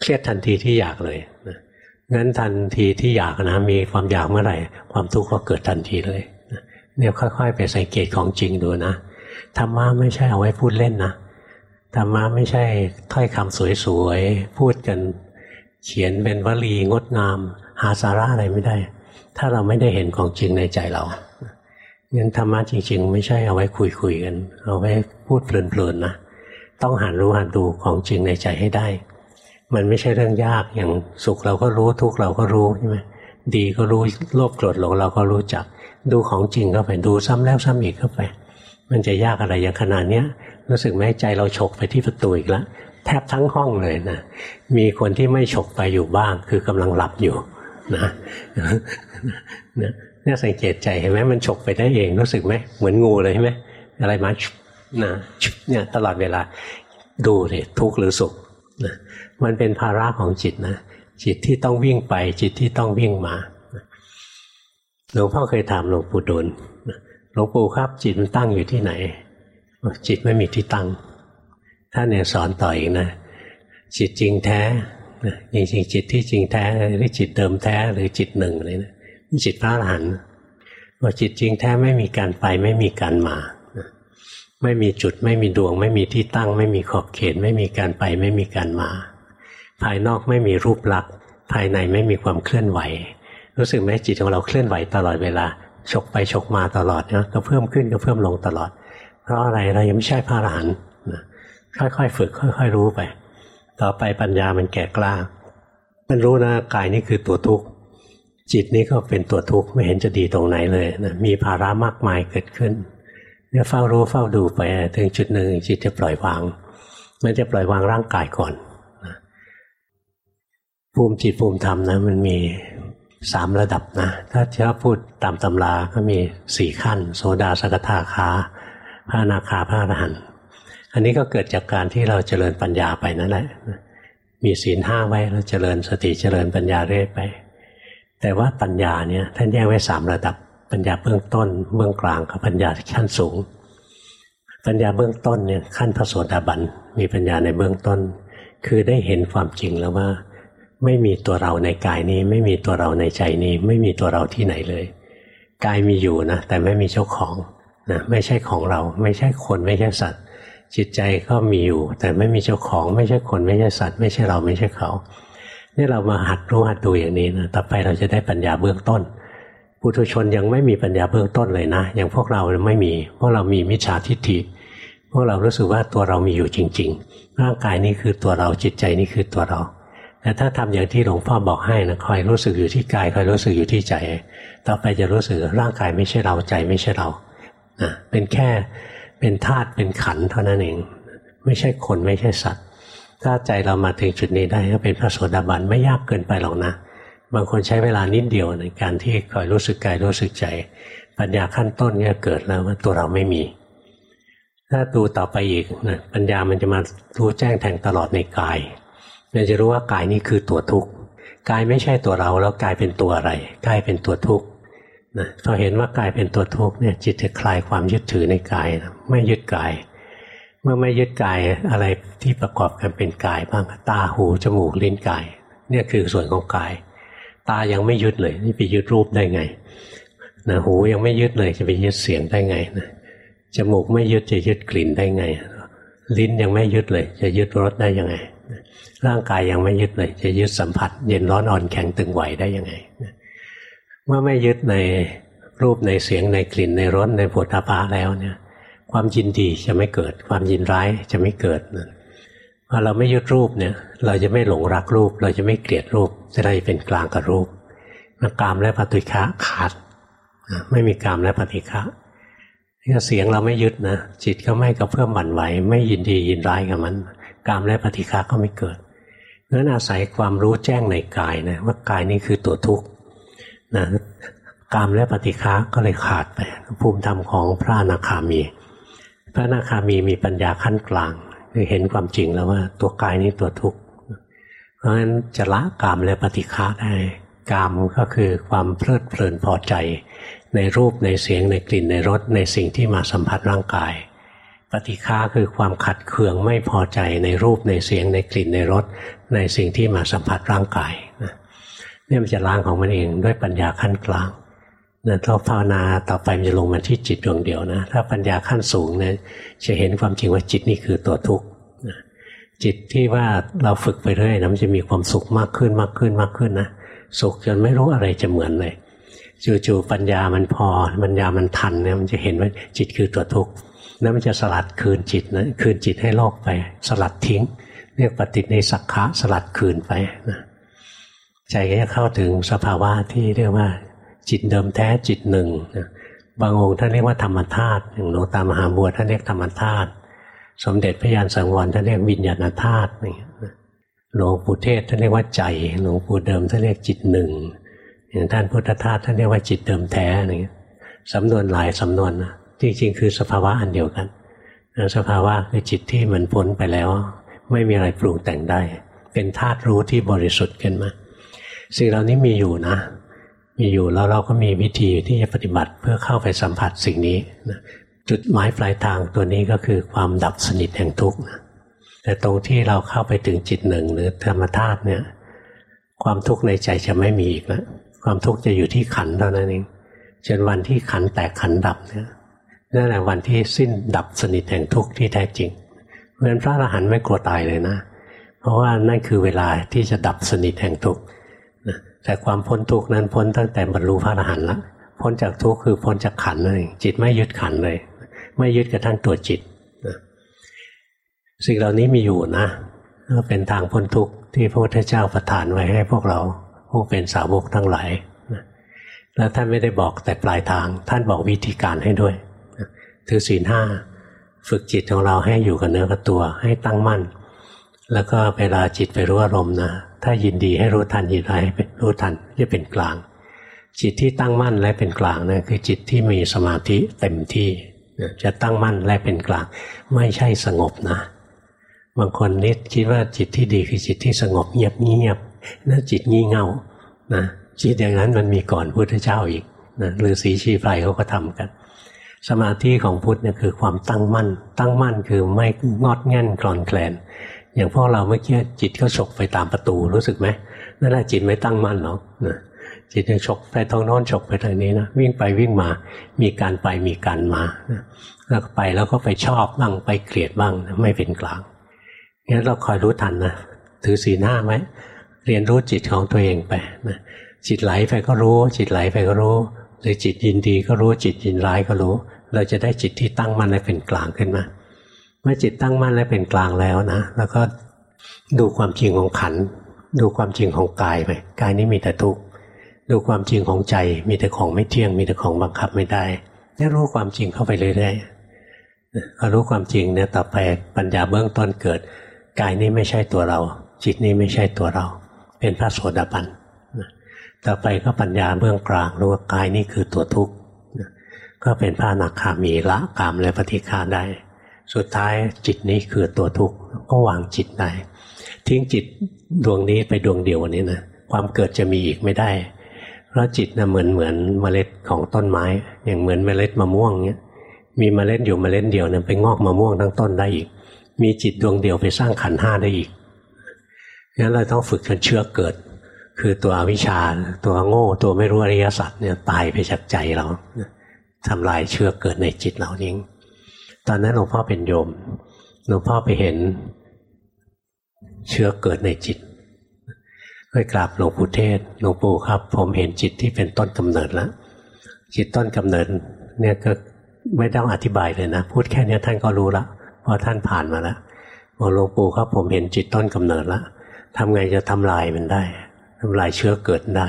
เครียดทันทีที่อยากเลยนะงั้นทันทีที่อยากนะมีความอยากเมื่อไหร่ ความทุกข์ก็เกิดทันทีเลยเนี่ยค่อย ๆ ไปสังเกตของจริงดูนะธรรมะไม่ใช่เอาไว้พูดเล่นนะ ธรรมะไม่ใช่ถ้อยคำสวยๆ พูดกันเขียนเป็นวลีงดงาม หาสาระอะไรไม่ได้ ถ้าเราไม่ได้เห็นของจริงในใจเรางั้นธรรมะจริง ๆ ไม่ใช่เอาไว้คุยคุยกัน เอาไว้พูดเพลินๆนะต้องหันรู้หันดูของจริงในใจให้ได้ มันไม่ใช่เรื่องยากอย่างสุขเราก็รู้ทุกเราก็รู้ใช่ไหมดีก็รู้โลภโกรธหลงเราก็รู้จัก ดูของจริงเข้าไปดูซ้ำแล้วซ้ำอีกเข้าไป มันจะยากอะไรอย่างขนาดเนี้ย รู้สึกไหมใจเราฉกไปที่ประตูอีกแล้วแทบทั้งห้องเลยนะ มีคนที่ไม่ฉกไปอยู่บ้าง คือกำลังหลับอยู่นะนะเนี่ยสังเกตใจเห็นไหมมันฉกไปได้เองรู้สึกไหมเหมือนงูเลยใช่ไหมอะไรมานะเนี่ยตลอดเวลาดูเลยทุกข์หรือสุขนะมันเป็นภาระของจิตนะ จิตที่ต้องวิ่งไป จิตที่ต้องวิ่งมาหลวงพ่อเคยถามหลวงปู่ดูลหลวงปู่ครับจิตมันตั้งอยู่ที่ไหน จิตไม่มีที่ตั้งท่านเนี่ยสอนต่ออีกนะจิตจริงแท้จริงจิตที่จริงแท้หรือจิตเดิมแท้หรือจิตหนึ่งเลยนะจิตพระอรหันต์ว่าจิตจริงแท้ไม่มีการไปไม่มีการมา ไม่มีจุดไม่มีดวง ไม่มีที่ตั้ง ไม่มีขอบเขต ไม่มีการไปไม่มีการมา ภายนอกไม่มีรูปลักษณ์ ภายในไม่มีความเคลื่อนไหว รู้สึกไหมจิตของเราเคลื่อนไหวตลอดเวลาฉกไปฉกมาตลอดนะก็เพิ่มขึ้นก็เพิ่มลงตลอด เพราะอะไรเรายังไม่ใช่พระอรหันต์ค่อยๆ ฝึก ค่อย ๆ รู้ไป ต่อไปปัญญามันแก่กล้า มันรู้นะกายนี่คือตัวทุกข์จิตนี้ก็เป็นตัวทุกข์ไม่เห็นจะดีตรงไหนเลยนะมีภาระมากมายเกิดขึ้นเนี่ยเฝ้ารู้เฝ้าดูไปถึงจุดหนึ่งจิตจะปล่อยวาง มันจะปล่อยวางร่างกายก่อนนะภูมิจิตภูมิธรรมนะมันมีสามระดับนะ ถ้าจะพูดตามตำราก็มีสี่ขั้น โสดาสกทาคา พระนาคาพระอรหันต์อันนี้ก็เกิดจากการที่เราเจริญปัญญาไปนั่นแหละ มีศีลห้าไว้เราเจริญสติเจริญปัญญาเรื่อยไป แต่ว่าปัญญาเนี่ยท่านแยกไว้สามระดับ ปัญญาเบื้องต้น เบื้องกลางกับปัญญาขั้นสูง ปัญญาเบื้องต้นเนี่ยขั้นพระโสดาบันมีปัญญาในเบื้องต้น คือได้เห็นความจริงแล้วว่า ไม่มีตัวเราในกายนี้ ไม่มีตัวเราในใจนี้ ไม่มีตัวเราที่ไหนเลยกายมีอยู่นะแต่ไม่มีเจ้าของ นะไม่ใช่ของเราไม่ใช่คนไม่ใช่สัตว์ จิตใจก็มีอยู่ แต่ไม่มีเจ้าของไม่ใช่คนไม่ใช่สัตว์ ไม่ใช่เราไม่ใช่เขานี่เรามาหัดรู้หัดดูอย่างนี้นะต่อไปเราจะได้ปัญญาเบื้องต้นปุถุชนยังไม่มีปัญญาเบื้องต้นเลยนะ อย่างพวกเราไม่มีพวกเรามีมิจฉาทิฏฐิพวกเรารู้สึกว่าตัวเรามีอยู่จริง ๆ ร่างกายนี้คือตัวเราจิตใจนี้คือตัวเราแต่ถ้าทำอย่างที่หลวงพ่อบอกให้นะคอยรู้สึกอยู่ที่กายคอยรู้สึกอยู่ที่ใจ ต่อไปจะรู้สึกร่างกายไม่ใช่เราใจไม่ใช่เรา นะเป็นแค่เป็นธาตุเป็นขันเท่านั้นเอง ไม่ใช่คนไม่ใช่สัตว์ ถ้าใจเรามาถึงจุดนี้ได้ก็เป็นพระโสดาบันไม่ยากเกินไปหรอกนะ บางคนใช้เวลานิดเดียวในการที่คอยรู้สึกกายรู้สึกใจ ปัญญาขั้นต้นเนี่ยเกิดแล้วว่าตัวเราไม่มี ถ้าดูต่อไปอีกนะปัญญามันจะมารู้แจ้งแทงตลอดในกายเราจะรู้ว่ากายนี้คือตัวทุกข์กายไม่ใช่ตัวเราแล้วกายเป็นตัวอะไรกายเป็นตัวทุกข์ นะพอเห็นว่ากายเป็นตัวทุกข์เนี่ยจิตจะคลายความยึดถือในกายนะไม่ยึดกาย เมื่อไม่ยึดกายอะไรที่ประกอบกันเป็นกายบ้างตาหูจมูกลิ้นกาย เนี่ยคือส่วนของกาย ตายังไม่ยึดเลยนี่ไปยึดรูปได้ไงนะหูยังไม่ยึดเลยจะไปยึดเสียงได้ไงนะจมูกไม่ยึดจะยึดกลิ่นได้ไง ลิ้นยังไม่ยึดเลย จะยึดรสได้ยังไงร่างกายยังไม่ยึดเลย จะยึดสัมผัส เย็นร้อนอ่อนแข็งตึงไหวได้ยังไง เมื่อไม่ยึดในรูปในเสียงในกลิ่นในรสในผลพาแล้วเนี่ย ความยินดีจะไม่เกิด ความยินร้ายจะไม่เกิดพอเราไม่ยึดรูปเนี่ย เราจะไม่หลงรักรูป เราจะไม่เกลียดรูปจะได้เป็นกลางกับรูปกามและปฏิฆะขาดไม่มีกามและปฏิฆะถ้าเสียงเราไม่ยึดนะจิตก็ไม่กระเพื่อมหวั่นไหว ไม่ยินดียินร้ายกับมัน กามและปฏิฆะก็ไม่เกิดเพราะนั้นอาศัยความรู้แจ้งในกายนะว่ากายนี้คือตัวทุกข์ นะกามและปฏิฆะก็เลยขาดไป ภูมิธรรมของพระอนาคามี พระอนาคามีมีปัญญาขั้นกลาง คือเห็นความจริงแล้วว่าตัวกายนี้ตัวทุกข์เพราะฉะนั้นจะละกามและปฏิฆะได้กามก็คือความเพลิดเพลินพอใจ ในรูปในเสียงในกลิ่นในรสในสิ่งที่มาสัมผัสร่างกาย ปฏิฆาคือความขัดเคืองไม่พอใจในรูปในเสียงในกลิ่นในรสในสิ่งที่มาสัมผัสร่างกายนะ เนี่ยมันจะล้างของมันเองด้วยปัญญาขั้นกลางนะถ้าภาวนาต่อไปมันจะลงมาที่จิตดวงเดียวนะถ้าปัญญาขั้นสูงเนี่ยจะเห็นความจริงว่าจิตนี่คือตัวทุกข์จิตที่ว่าเราฝึกไปเรื่อยนะมันจะมีความสุขมากขึ้นมากขึ้นมากขึ้นนะสุขจนไม่รู้อะไรจะเหมือนเลยจู่ๆปัญญามันพอ ปัญญามันทันเนี่ยมันจะเห็นว่าจิตคือตัวทุกข์แล้วมันจะสลัดคืนจิตนะคืนจิตให้โลกไป สลัดทิ้ง เรียกปฏิในสักขะสลัดคืนไปนะ ใจก็จะเข้าถึงสภาวะที่เรียกว่า จิตเดิมแท้จิตหนึ่งบางองค์ท่านเรียกว่าธรรมธาตุอย่างหลวงตามหาบัวท่านเรียกธรรมธาตุสมเด็จพระยานสังวรท่านเรียกวิญญาณธาตุหลวงปู่เทศท่านเรียกว่าใจ หลวงปู่เดิมท่านเรียกจิตหนึ่งอย่างท่านพุทธทาสท่านเรียกว่าจิตเดิมแท้นี่สำนวนหลายสำนวนนะจริงๆ คือสภาวะอันเดียวกันสภาวะคือจิตที่มันพ้นไปแล้ว ไม่มีอะไรปรุงแต่งได้ เป็นธาตุรู้ที่บริสุทธิ์ขึ้นมา สิ่งเหล่านี้มีอยู่นะ มีอยู่แล้วเราก็มีวิธีที่จะปฏิบัติเพื่อเข้าไปสัมผัสสิ่งนี้นะจุดหมายปลายทางตัวนี้ก็คือความดับสนิทแห่งทุกข์แต่ตรงที่เราเข้าไปถึงจิตหนึ่งหรือธรรมธาตุเนี่ย ความทุกข์ในใจจะไม่มีอีกแล้วความทุกข์จะอยู่ที่ขันเท่านั้นเองจนวันที่ขันแตกขันดับเนี่ยนั่นแหละวันที่สิ้นดับสนิทแห่งทุกข์ที่แท้จริง เพราะฉะนั้นพระอรหันต์ไม่กลัวตายเลยนะ เพราะว่านั่นคือเวลาที่จะดับสนิทแห่งทุกข์ แต่ความพ้นทุกข์นั้นพ้นตั้งแต่บรรลุพระอรหันต์ละพ้นจากทุกข์คือพ้นจากขันเองจิตไม่ยึดขันเลย ไม่ยึดกระทั่งตัวจิตสิ่งเหล่านี้มีอยู่นะก็เป็นทางพ้นทุกข์ที่พระพุทธเจ้าประทานไว้ให้พวกเราผู้เป็นสาวกทั้งหลายแล้วท่านไม่ได้บอกแต่ปลายทาง ท่านบอกวิธีการให้ด้วยถือศีลห้าฝึกจิตของเราให้อยู่กับเนื้อกับตัว ให้ตั้งมั่น แล้วก็เวลาจิตไปรู้อารมณ์นะ ถ้ายินดีให้รู้ทันยินร้ายให้รู้ทันจะเป็นกลาง จิตที่ตั้งมั่นและเป็นกลางนะคือจิตที่มีสมาธิเต็มที่จะตั้งมั่นและเป็นกลาง ไม่ใช่สงบนะ บางคนนิดคิดว่าจิตที่ดีคือจิตที่สงบเงียบเงียบนั่นจิตงี่เง่านะจิตอย่างนั้นมันมีก่อนพุทธเจ้าอีกนะหรือสีชีไพรเขาก็ทำกัน สมาธิของพุทธเนี่ยคือความตั้งมั่น ตั้งมั่นคือไม่งอดแง่นกลอนแคลน อย่างพวกเราเมื่อกี้จิตก็ฉกไปตามประตูรู้สึกไหมนั่นแหละจิตไม่ตั้งมั่นหรอกนะจิตยังฉกไปทางโน้นฉกไปทางนี้นะวิ่งไปวิ่งมา มีการไปมีการมานะแล้วไปแล้วก็ไปชอบบ้างไปเกลียดบ้างนะไม่เป็นกลางงั้นเราคอยรู้ทันนะถือสีหน้าไหมเรียนรู้จิตของตัวเองไปนะจิตไหลไปก็รู้ จิตไหลไปก็รู้ หรือจิตยินดีก็รู้จิตยินร้ายก็รู้ เราจะได้จิตที่ตั้งมั่นและเป็นกลางขึ้นมา มื่อจิตตั้งมั่นและเป็นกลางแล้วนะแล้วก็ดูความจริงของขัน ดูความจริงของกายไปกายนี้มีแต่ทุกข์ดูความจริงของใจ มีแต่ของไม่เที่ยง มีแต่ของบังคับไม่ได้ได้รู้ความจริงเข้าไปเรื่อยๆพอรู้ความจริงเนี่ยต่อไปปัญญาเบื้องต้นเกิดกายนี้ไม่ใช่ตัวเรา จิตนี้ไม่ใช่ตัวเรา เป็นพระโสดาบันต่อไปก็ปัญญาเบื้องกลางรู้ว่ากายนี่คือตัวทุกข์ก็เป็นพระนักขามีละกามและปฏิฆาได้ สุดท้ายจิตนี้คือตัวทุกข์ก็วางจิตได้ทิ้งจิตดวงนี้ไปดวงเดียววันนี้นะความเกิดจะมีอีกไม่ได้ เพราะจิตนะเหมือนเหมือนเมล็ดของต้นไม้ อย่างเหมือนเมล็ดมะม่วงเนี้ยมีเมล็ดอยู่เมล็ดเดียวเนี่ยไปงอกมะม่วงทั้งต้นได้อีก มีจิตดวงเดียวไปสร้างขันห้าได้อีกงั้นเราต้องฝึกจนเชื่อเกิด คือตัวอวิชชาตัวโง่ตัวไม่รู้อริยสัจเนี่ยตายไปจากใจเราทำลายเชื่อเกิดในจิตเราเอง ตอนนั้นหลวงพ่อเป็นโยมหลวงพ่อไปเห็นเชื้อเกิดในจิตไปกราบหลวงปู่เทศหลวงปู่ครับ ผมเห็นจิตที่เป็นต้นกำเนิดแล้วจิตต้นกำเนิดเนี่ยก็ไม่ต้องอธิบายเลยนะ พูดแค่นี้ท่านก็รู้ละเพราะท่านผ่านมาแล้วบอกหลวงปู่ครับผมเห็นจิตต้นกำเนิดแล้วทำไงจะทำลายมันได้ทำลายเชื้อเกิดได้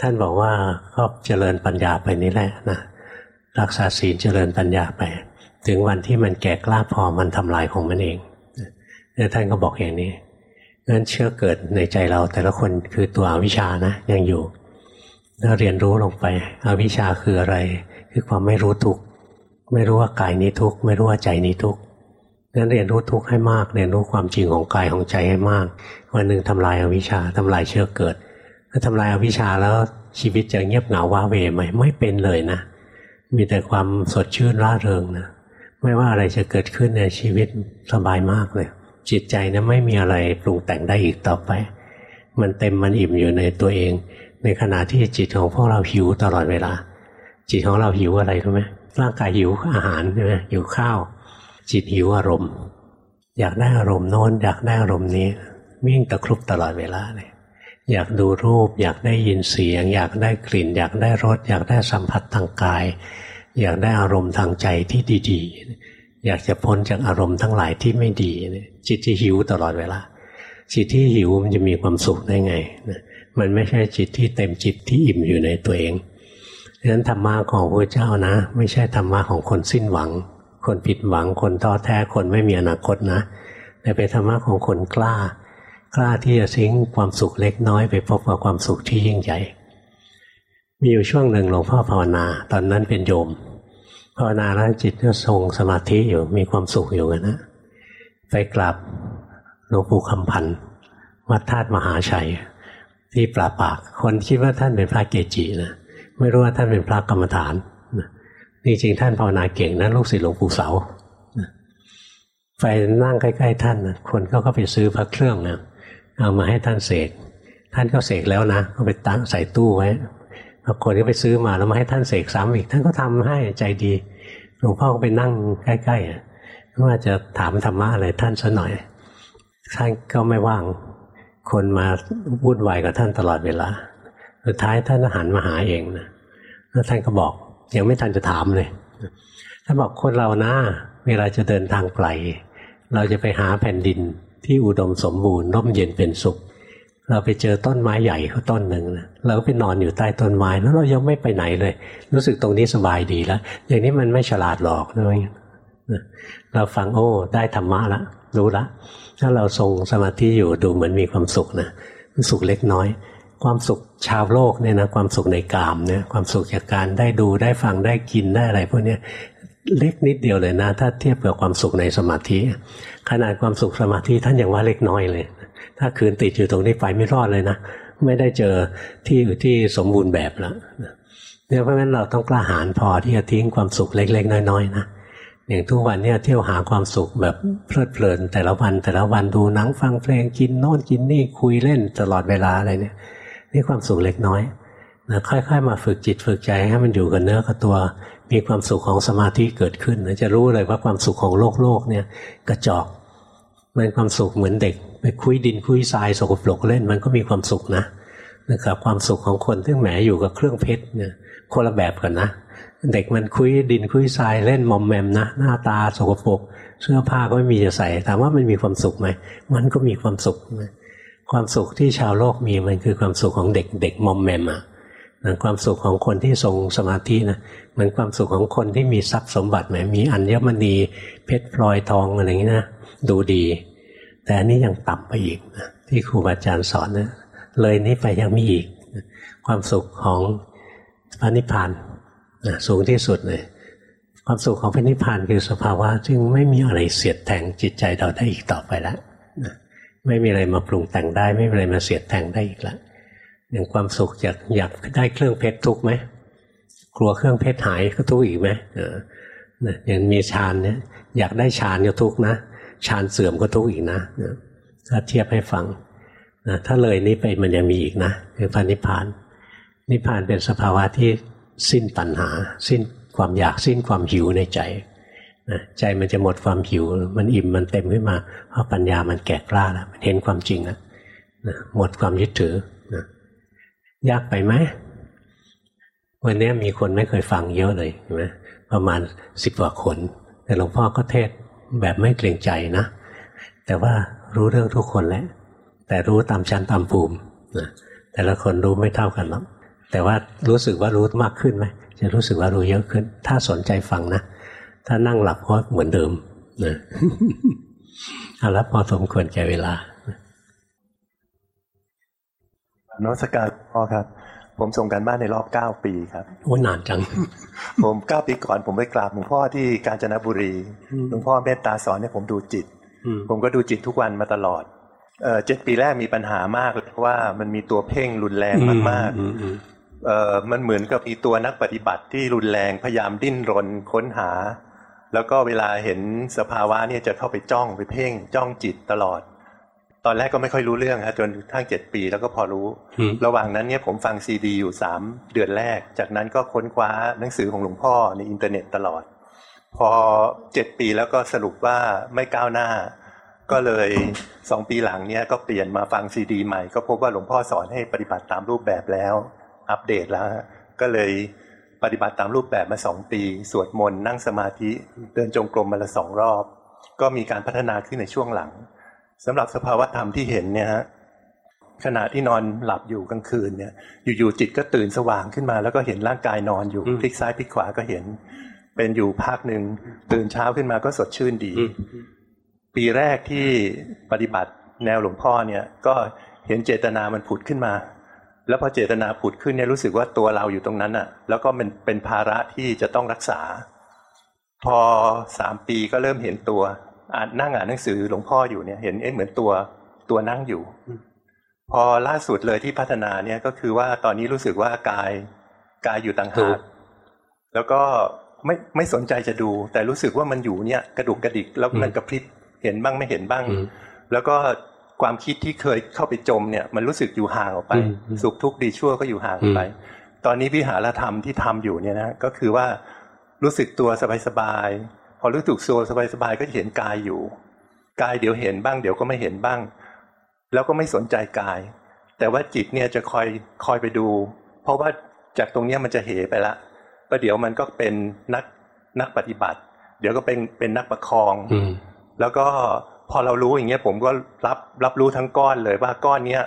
ท่านบอกว่าก็เจริญปัญญาไปนี่แหละนะรักษาศีลเจริญปัญญาไป ถึงวันที่มันแก่กล้าพอมันทำลายของมันเองเนี่ยท่านก็บอกอย่างนี้งั้นเชื่อเกิดในใจเราแต่ละคนคือตัวอวิชานะ ยังอยู่ถ้าเรียนรู้ลงไปอวิชาคืออะไร คือความไม่รู้ทุกไม่รู้ว่ากายนี้ทุกไม่รู้ว่าใจนี้ทุกงั้นเรียนรู้ทุกให้มาก เรียนรู้ความจริงของกายของใจให้มาก วันหนึ่งทำลายอวิชชาทำลายเชื่อเกิด ถ้าทำลายอวิชชาแล้วชีวิตจะเงียบเหงาว้าเวไหมไม่เป็นเลยนะ มีแต่ความสดชื่นร่าเริงนะ ไม่ว่าอะไรจะเกิดขึ้นในชีวิตสบายมากเลย จิตใจนะไม่มีอะไรปรุงแต่งได้อีกต่อไป มันเต็มมันอิ่มอยู่ในตัวเอง ในขณะที่จิตของพวกเราหิวตลอดเวลา จิตของเราหิวอะไรรู้ไหมร่างกายหิวอาหารใช่ไหมหิวข้าว จิตหิวอารมณ์ อยากได้อารมณ์โน้นอยากได้อารมณ์นี้วิ่งตะครุบตลอดเวลาเลยอยากดูรูป อยากได้ยินเสียง อยากได้กลิ่น อยากได้รสอยากได้สัมผัสทางกาย อยากได้อารมณ์ทางใจที่ดีๆ อยากจะพ้นจากอารมณ์ทั้งหลายที่ไม่ดีจิตที่หิวตลอดเวลาจิตที่หิวมันจะมีความสุขได้ไงมันไม่ใช่จิตที่เต็มจิตที่อิ่มอยู่ในตัวเองดังนั้นธรรมะของพระเจ้านะ ไม่ใช่ธรรมะของคนสิ้นหวัง คนผิดหวังคนท้อแท้คนไม่มีอนาคตนะ แต่เป็นธรรมะของคนกล้า กล้าที่จะทิ้งความสุขเล็กน้อยไปพบกับความสุขที่ยิ่งใหญ่ มีอยู่ช่วงหนึ่งหลวงพ่อภาวนา ตอนนั้นเป็นโยม ภาวนาแล้วจิตก็ทรงสมาธิอยู่มีความสุขอยู่นะ ไปกลับหลวงปู่คำพันธ์วัดธาตุมหาชัย ที่ปราปาก คนคิดว่าท่านเป็นพระเกจินะไม่รู้ว่าท่านเป็นพระกรรมฐานจริงๆท่านภาวนาเก่งนะลูกศิษย์หลวงปู่เสาไปนั่งใกล้ๆท่านนะคนเขาก็ไปซื้อพระเครื่องนะเอามาให้ท่านเสกท่านก็เสกแล้วนะ ก็ไปตั้งใส่ตู้ไว้ บางคนก็ไปซื้อมาแล้วมาให้ท่านเสกซ้ำอีก ท่านก็ทำให้ใจดีหลวงพ่อก็ไปนั่งใกล้ๆว่าจะถามธรรมะอะไรท่านซะหน่อย ท่านก็ไม่ว่าง คนมาวุ่นวายกับท่านตลอดเวลาสุดท้ายท่านหันมาหาเองนะแล้วท่านก็บอกยังไม่ทันจะถามเลยท่านบอกคนเรานะเวลาจะเดินทางไกล เราจะไปหาแผ่นดินที่อุดมสมบูรณ์ร่มเย็นเป็นสุข เราไปเจอต้นไม้ใหญ่เขาต้นหนึ่งนะเราก็ไปนอนอยู่ใต้ต้นไม้แล้วเรายังไม่ไปไหนเลย รู้สึกตรงนี้สบายดีแล้ว อย่างนี้มันไม่ฉลาดหรอกนะเราฟังโอ้ได้ธรรมะละรู้ละ ถ้าเราทรงสมาธิอยู่ดูเหมือนมีความสุขนะสุขเล็กน้อย ความสุขชาวโลกเนี่ยนะความสุขในกามเนี่ยความสุขจากการได้ดูได้ฟังได้กินได้อะไรพวกนี้เล็กนิดเดียวเลยนะ ถ้าเทียบกับความสุขในสมาธิขนาดความสุขสมาธิท่านยังว่าเล็กน้อยเลย ถ้าคืนติดอยู่ตรงนี้ไปไม่รอดเลยนะไม่ได้เจอที่ที่สมบูรณ์แบบแล้วเนี่ยเพราะฉะนั้นเราต้องกล้าหาญพอที่จะทิ้งความสุขเล็ก ๆ น้อยๆนะอย่างทุกวันเนี่ยเที่ยวหาความสุขแบบเพลิดเพลิน แต่ละวันแต่ละวันดูหนังฟังเพลงกินโน่นกินนี่คุยเล่นตลอดเวลาอะไรเนี่ยนี่ความสุขเล็กน้อยนะค่อยๆ มาฝึกจิตฝึกใจให้มันอยู่กับเนื้อกับตัว มีความสุขของสมาธิเกิดขึ้นจะรู้เลยว่าความสุขของโลกโลกเนี่ยกระจอก มันความสุขเหมือนเด็ก ไปคุยดินคุยทรายสกปรกเล่น มันก็มีความสุขนะนะครับความสุขของคนที่แหมอยู่กับเครื่องเพชรเนี่ยคนละแบบกันนะเด็กมันคุยดินคุยทรายเล่นมอมแมมนะหน้าตาสกปรกเสื้อผ้าก็ไม่มีจะใส่ถามว่ามันมีความสุขไหมมันก็มีความสุขความสุขที่ชาวโลกมีมันคือความสุขของเด็กเด็กมอมแมมอะความสุขของคนที่ทรงสมาธินะเหมือนความสุขของคนที่มีทรัพย์สมบัติไหมมีอัญมณีเพชรพลอยทองอะไรอย่างนี้นะ ดูดี แต่อันนี้ยังต่ำไปอีกที่ครูบาอาจารย์สอนนะเลยนี้ไปยังมีอีก ความสุขของพระนิพพานนะสูงที่สุดเลยความสุขของพระนิพพานคือสภาวะซึ่งไม่มีอะไรเสียดแทงจิตใจเราได้อีกต่อไปแล้วนะไม่มีอะไรมาปรุงแต่งได้ ไม่มีอะไรมาเสียดแทงได้อีกแล้วอย่างความสุขอยากอยากได้เครื่องเพชรทุกไหมกลัวเครื่องเพชรหายก็ทุกอีกไหมอย่างมีฌานเนี่ยอยากได้ฌานก็ทุกนะ ฌานเสื่อมก็ทุกอีกนะถ้าเทียบให้ฟังนะถ้าเลยนี้ไปมันยังมีอีกนะคือพานิพาน นิพพานเป็นสภาวะที่สิ้นตัณหา สิ้นความอยากสิ้นความหิวในใจนะใจมันจะหมดความหิว มันอิ่มมันเต็มขึ้นมาเพราะปัญญามันแก่กล้าแล้วมันเห็นความจริงแล้วนะหมดความยึดถือนะยากไปไหมวันนี้มีคนไม่เคยฟังเยอะเลยใช่ไหมประมาณสิบกว่าคน แต่หลวงพ่อก็เทศ แบบไม่เกรงใจนะ แต่ว่ารู้เรื่องทุกคนแหล้วแต่รู้ตามชั้นตามภูมินะแต่ละคนรู้ไม่เท่ากันหรอกแต่ว่ารู้สึกว่ารู้มากขึ้นไหมจะรู้สึกว่ารู้เยอะขึ้น ถ้าสนใจฟังนะ ถ้านั่งหลับก็เหมือนเดิมนะเอาละพอสมควรแก่เวลานวัตการพ่อครับ ผมส่งการบ้านในรอบเก้าปีครับโอ้นานจัง ผมเก้าปีก่อนผมไปกราบหลวงพ่อที่กาญจนบุรีหลวงพ่อเมตตาสอนให้ผมดูจิต ผมก็ดูจิตทุกวันมาตลอดเจ็ดปีแรกมีปัญหามากเพราะว่ามันมีตัวเพ่งรุนแรงมากๆเออมันเหมือนกับมีตัวนักปฏิบัติที่รุนแรงพยายามดิ้นรนค้นหา แล้วก็เวลาเห็นสภาวะเนี่ยจะเข้าไปจ้องไปเพ่งจ้องจิตตลอด ตอนแรกก็ไม่ค่อยรู้เรื่องฮะจนกระทั่งเจ็ดปีแล้วก็พอรู้ ระหว่างนั้นเนี่ยผมฟังซีดีอยู่สามเดือนแรก จากนั้นก็ค้นคว้าหนังสือของหลวงพ่อในอินเทอร์เน็ตตลอด พอเจ็ดปีแล้วก็สรุปว่าไม่ก้าวหน้า ก็เลยสองปีหลังเนี้ยก็เปลี่ยนมาฟังซีดีใหม่ ก็พบว่าหลวงพ่อสอนให้ปฏิบัติตามรูปแบบแล้ว อัปเดตแล้วก็เลยปฏิบัติตามรูปแบบมาสองปี สวดมนต์นั่งสมาธิเดินจงกรมมาละสองรอบ ก็มีการพัฒนาขึ้นในช่วงหลัง สำหรับสภาวะธรรมที่เห็นเนี่ยฮะขณะที่นอนหลับอยู่กลางคืนเนี่ย อยู่ๆจิตก็ตื่นสว่างขึ้นมา แล้วก็เห็นร่างกายนอนอยู่พลิกซ้ายพลิกขวาก็เห็น เป็นอยู่พักหนึ่งตื่นเช้าขึ้นมาก็สดชื่นดี ปีแรกที่ปฏิบัติแนวหลวงพ่อเนี่ย ก็เห็นเจตนามันผุดขึ้นมา แล้วพอเจตนาผุดขึ้นเนี่ยรู้สึกว่าตัวเราอยู่ตรงนั้นอะ แล้วก็เป็นเป็นภาระที่จะต้องรักษา พอสามปีก็เริ่มเห็นตัว อ่านนั่งอ่านหนังสือหลวงพ่ออยู่เนี่ยเห็นเอ๊ะเหมือนตัวตัวนั่งอยู่ พอล่าสุดเลยที่พัฒนาเนี่ยก็คือว่าตอนนี้รู้สึกว่ากายกายอยู่ต่างหากแล้วก็ไม่ไม่สนใจจะดู แต่รู้สึกว่ามันอยู่เนี่ยกระดุกกระดิกแล้วมันกระพริบเห็นบ้างไม่เห็นบ้าง แล้วก็ความคิดที่เคยเข้าไปจมเนี่ยมันรู้สึกอยู่ห่างออกไป สุขทุกข์ดีชั่วก็อยู่ห่างออกไป ตอนนี้วิหารธรรมที่ทำอยู่เนี่ยนะก็คือว่ารู้สึกตัวสบายๆพ อรู้สึกโซสบายๆก็จะเห็นกายอยู่ กายเดี๋ยวเห็นบ้าง เดี๋ยวก็ไม่เห็นบ้าง แล้วก็ไม่สนใจกาย แต่ว่าจิตเนี่ยจะคอยคอยไปดู เพราะว่าจากตรงนี้มันจะเหไปละประเดี๋ยวมันก็เป็นนักนักปฏิบัติ เดี๋ยวก็เป็นเป็นนักประคองแล้วก็พอเรารู้อย่างเงี้ยผมก็รับรับรู้ทั้งก้อนเลยว่าก้อนเนี้ย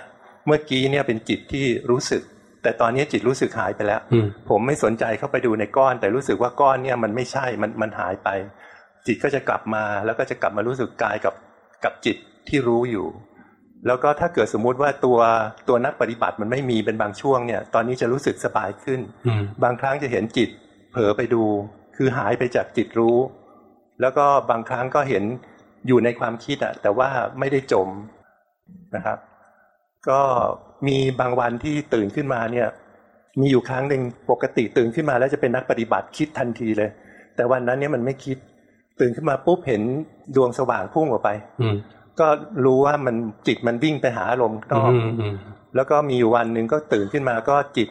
เมื่อกี้เนี่ยเป็นจิตที่รู้สึก แต่ตอนนี้จิตรู้สึกหายไปแล้ว ผมไม่สนใจเข้าไปดูในก้อน แต่รู้สึกว่าก้อนเนี่ยมันไม่ใช่มันมันหายไป จิตก็จะกลับมาแล้วก็จะกลับมารู้สึกกายกับกับจิตที่รู้อยู่ แล้วก็ถ้าเกิดสมมุติว่าตัวตัวนักปฏิบัติมันไม่มีเป็นบางช่วงเนี่ย ตอนนี้จะรู้สึกสบายขึ้น บางครั้งจะเห็นจิต เผลอไปดู คือหายไปจากจิตรู้ แล้วก็บางครั้งก็เห็นอยู่ในความคิดอะแต่ว่าไม่ได้จมนะครับ ก็มีบางวันที่ตื่นขึ้นมาเนี่ย มีอยู่ครั้งหนึ่งปกติตื่นขึ้นมาแล้วจะเป็นนักปฏิบัติคิดทันทีเลย แต่วันนั้นเนี่ยมันไม่คิด ตื่นขึ้นมาปุ๊บเห็นดวงสว่างพุ่งออกไปก็รู้ว่ามันจิตมันวิ่งไปหาอารมณ์ก็แล้วก็มีอยู่วันหนึ่งก็ตื่นขึ้นมาก็จิต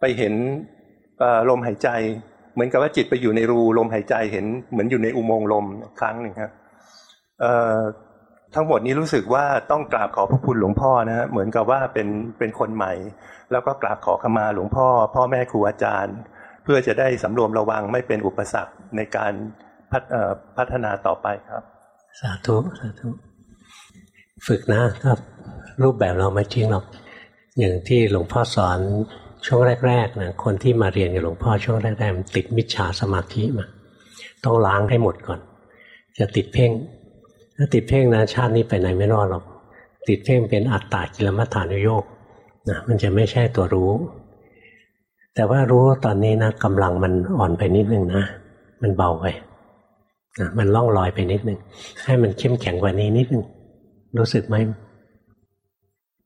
ไปเห็นลมหายใจ เหมือนกับว่าจิตไปอยู่ในรูลมหายใจเห็นเหมือนอยู่ในอุโมงค์ลมครั้งหนึ่งครับทั้งหมดนี้รู้สึกว่าต้องกราบขอพระคุณหลวงพ่อนะฮะเหมือนกับว่าเป็นเป็นคนใหม่ แล้วก็กราบขอขมาหลวงพ่อ พ่อแม่ครูอาจารย์ เพื่อจะได้สำรวมระวังไม่เป็นอุปสรรคในการ พัฒพัฒนาต่อไปครับ สาธุสาธุฝึกนะครับ รูปแบบเราไม่จริงหรอก อย่างที่หลวงพ่อสอนช่วงแรกๆนะคนที่มาเรียนกับหลวงพ่อช่วงแรกๆมันติดมิจฉาสมาธิมา ต้องล้างให้หมดก่อน จะติดเพ่ง ถ้าติดเพ่งนะชาตินี้ไปไหนไม่รอดหรอก ติดเพ่งเป็นอัตตากิลมัฐานุโยกนะมันจะไม่ใช่ตัวรู้ แต่ว่ารู้ตอนนี้นะกำลังมันอ่อนไปนิดนึงนะ มันเบาไป มันล่องลอยไปนิดนึงให้มันเข้มแข็งกว่านี้นิดนึงรู้สึกไหม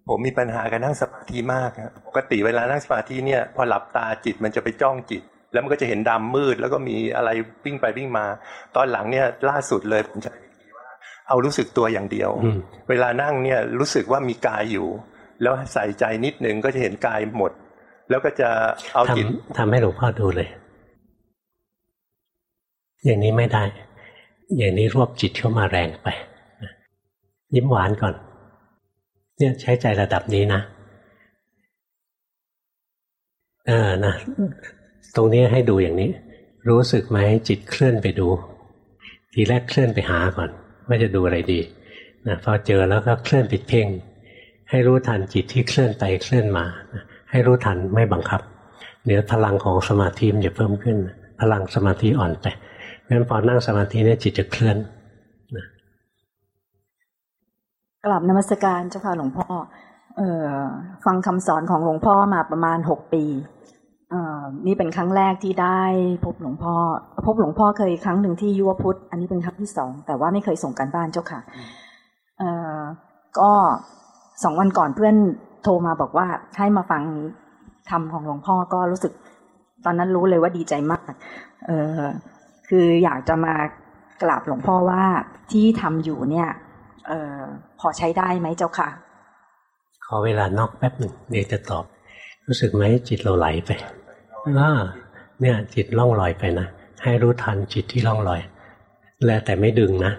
ผมมีปัญหาการนั่งสมาธิมากครับปกติเวลานั่งสมาธิเนี่ย พอหลับตาจิตมันจะไปจ้องจิต แล้วมันก็จะเห็นดำมืด แล้วก็มีอะไรวิ่งไปวิ่งมา ตอนหลังเนี่ยล่าสุดเลยผมจะเอารู้สึกตัวอย่างเดียว เวลานั่งเนี่ยรู้สึกว่ามีกายอยู่ แล้วใส่ใจนิดหนึ่งก็จะเห็นกายหมด แล้วก็จะเอาจิตทำให้หลวงพ่อดูเลย อย่างนี้ไม่ได้ อย่างนี้รวบจิตเข้ามาแรงไปยิ้มหวานก่อน เนี่ยใช้ใจระดับนี้นะเออนะตรงนี้ให้ดูอย่างนี้ รู้สึกไหมจิตเคลื่อนไปดู ทีแรกเคลื่อนไปหาก่อน ว่าจะดูอะไรดีนะพอเจอแล้วก็เคลื่อนไปเพ่ง ให้รู้ทันจิตที่เคลื่อนไปเคลื่อนมา ให้รู้ทันไม่บังคับ เดี๋ยวพลังของสมาธิมันจะเพิ่มขึ้น พลังสมาธิอ่อนไป เพราะฉะนั้นพอนั่งสมาธิเนี่ยจิตจะเคลื่อนกลับนมัสการเจ้าค่ะหลวงพ่อ เออฟังคำสอนของหลวงพ่อมาประมาณหกปีเออนี่เป็นครั้งแรกที่ได้พบหลวงพ่อ พบหลวงพ่อเคยครั้งหนึ่งที่ยุวพุทธ อันนี้เป็นครั้งที่สองแต่ว่าไม่เคยส่งการบ้านเจ้าค่ะ เออก็สองวันก่อนเพื่อนโทรมาบอกว่าให้มาฟังธรรมของหลวงพ่อก็รู้สึก ตอนนั้นรู้เลยว่าดีใจมาก เออ คืออยากจะมากราบหลวงพ่อว่าที่ทำอยู่เนี่ยเออพอใช้ได้ไหมเจ้าค่ะ ขอเวลานอกแป๊บหนึ่งเดี๋ยวจะตอบ รู้สึกไหมจิตเราไหลไปอ่าเนี่ยจิตล่องลอยไปนะให้รู้ทันจิตที่ล่องลอย แล้วแต่ไม่ดึงนะ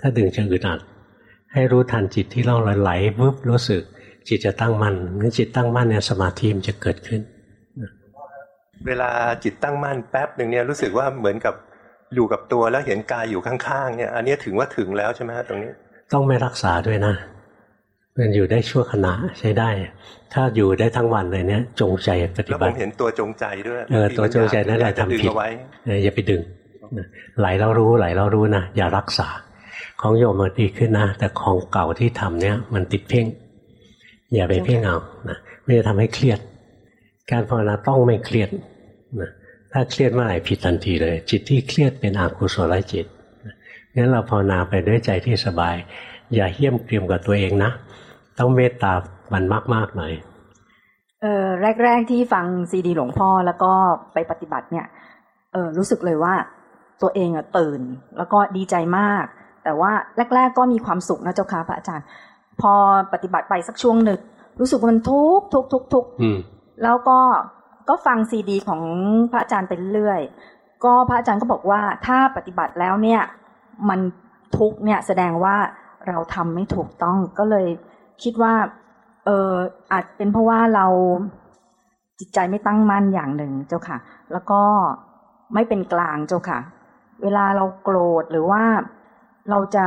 ถ้าดึงจะอึดอัดให้รู้ทันจิตที่ล่องลอยไหลปุ๊บรู้สึก จิตจะตั้งมั่นเมื่อจิตตั้งมั่นเนี่ยสมาธิมันจะเกิดขึ้น เวลาจิตตั้งมั่นแป๊บหนึ่งเนี่ยรู้สึกว่าเหมือนกับ อยู่กับตัวแล้วเห็นกายอยู่ข้างๆเนี่ย อันนี้ถึงว่าถึงแล้วใช่ไหมตรงนี้ ต้องไม่รักษาด้วยนะมันอยู่ได้ชั่วขณะใช้ได้ ถ้าอยู่ได้ทั้งวันเลยเนี้ยจงใจปฏิบัติแล้วผมเห็นตัวจงใจด้วยเออตัวจงใจนั่นแหละทำผิดอย่าไปดึงไหลเรารู้ไหลเรารู้นะอย่ารักษา ของโยมมันดีขึ้นนะแต่ของเก่าที่ทำเนี้ยมันติดเพ่ง อย่าไปเพ่งเอานะไม่จะทำให้เครียด การภาวนาต้องไม่เครียดนะ ถ้าเครียดเมื่อไหร่ผิดทันทีเลย จิตที่เครียดเป็นอกุศลจิตงั้นเราภาวนาไปด้วยใจที่สบาย อย่าเหี้ยมเกรียมกับตัวเองนะ ต้องเมตตามันมากๆหน่อยเออแรก ๆ ที่ฟังซีดีหลวงพ่อแล้วก็ไปปฏิบัติเนี่ยเออรู้สึกเลยว่าตัวเองอะตื่น แล้วก็ดีใจมาก แต่ว่าแรก ๆ ก็มีความสุขนะเจ้าค่ะพระอาจารย์ พอปฏิบัติไปสักช่วงหนึ่งรู้สึกมันทุกทุกทุกทุกแล้วก็ ก็ฟังซีดีของพระอาจารย์ไปเรื่อยก็พระอาจารย์ก็บอกว่าถ้าปฏิบัติแล้วเนี่ย มันทุกเนี่ยแสดงว่าเราทำไม่ถูกต้องก็เลยคิดว่าเอออาจเป็นเพราะว่าเราจิตใจไม่ตั้งมั่นอย่างหนึ่งเจ้าค่ะ แล้วก็ไม่เป็นกลางเจ้าค่ะ เวลาเราโกรธหรือว่าเราจะ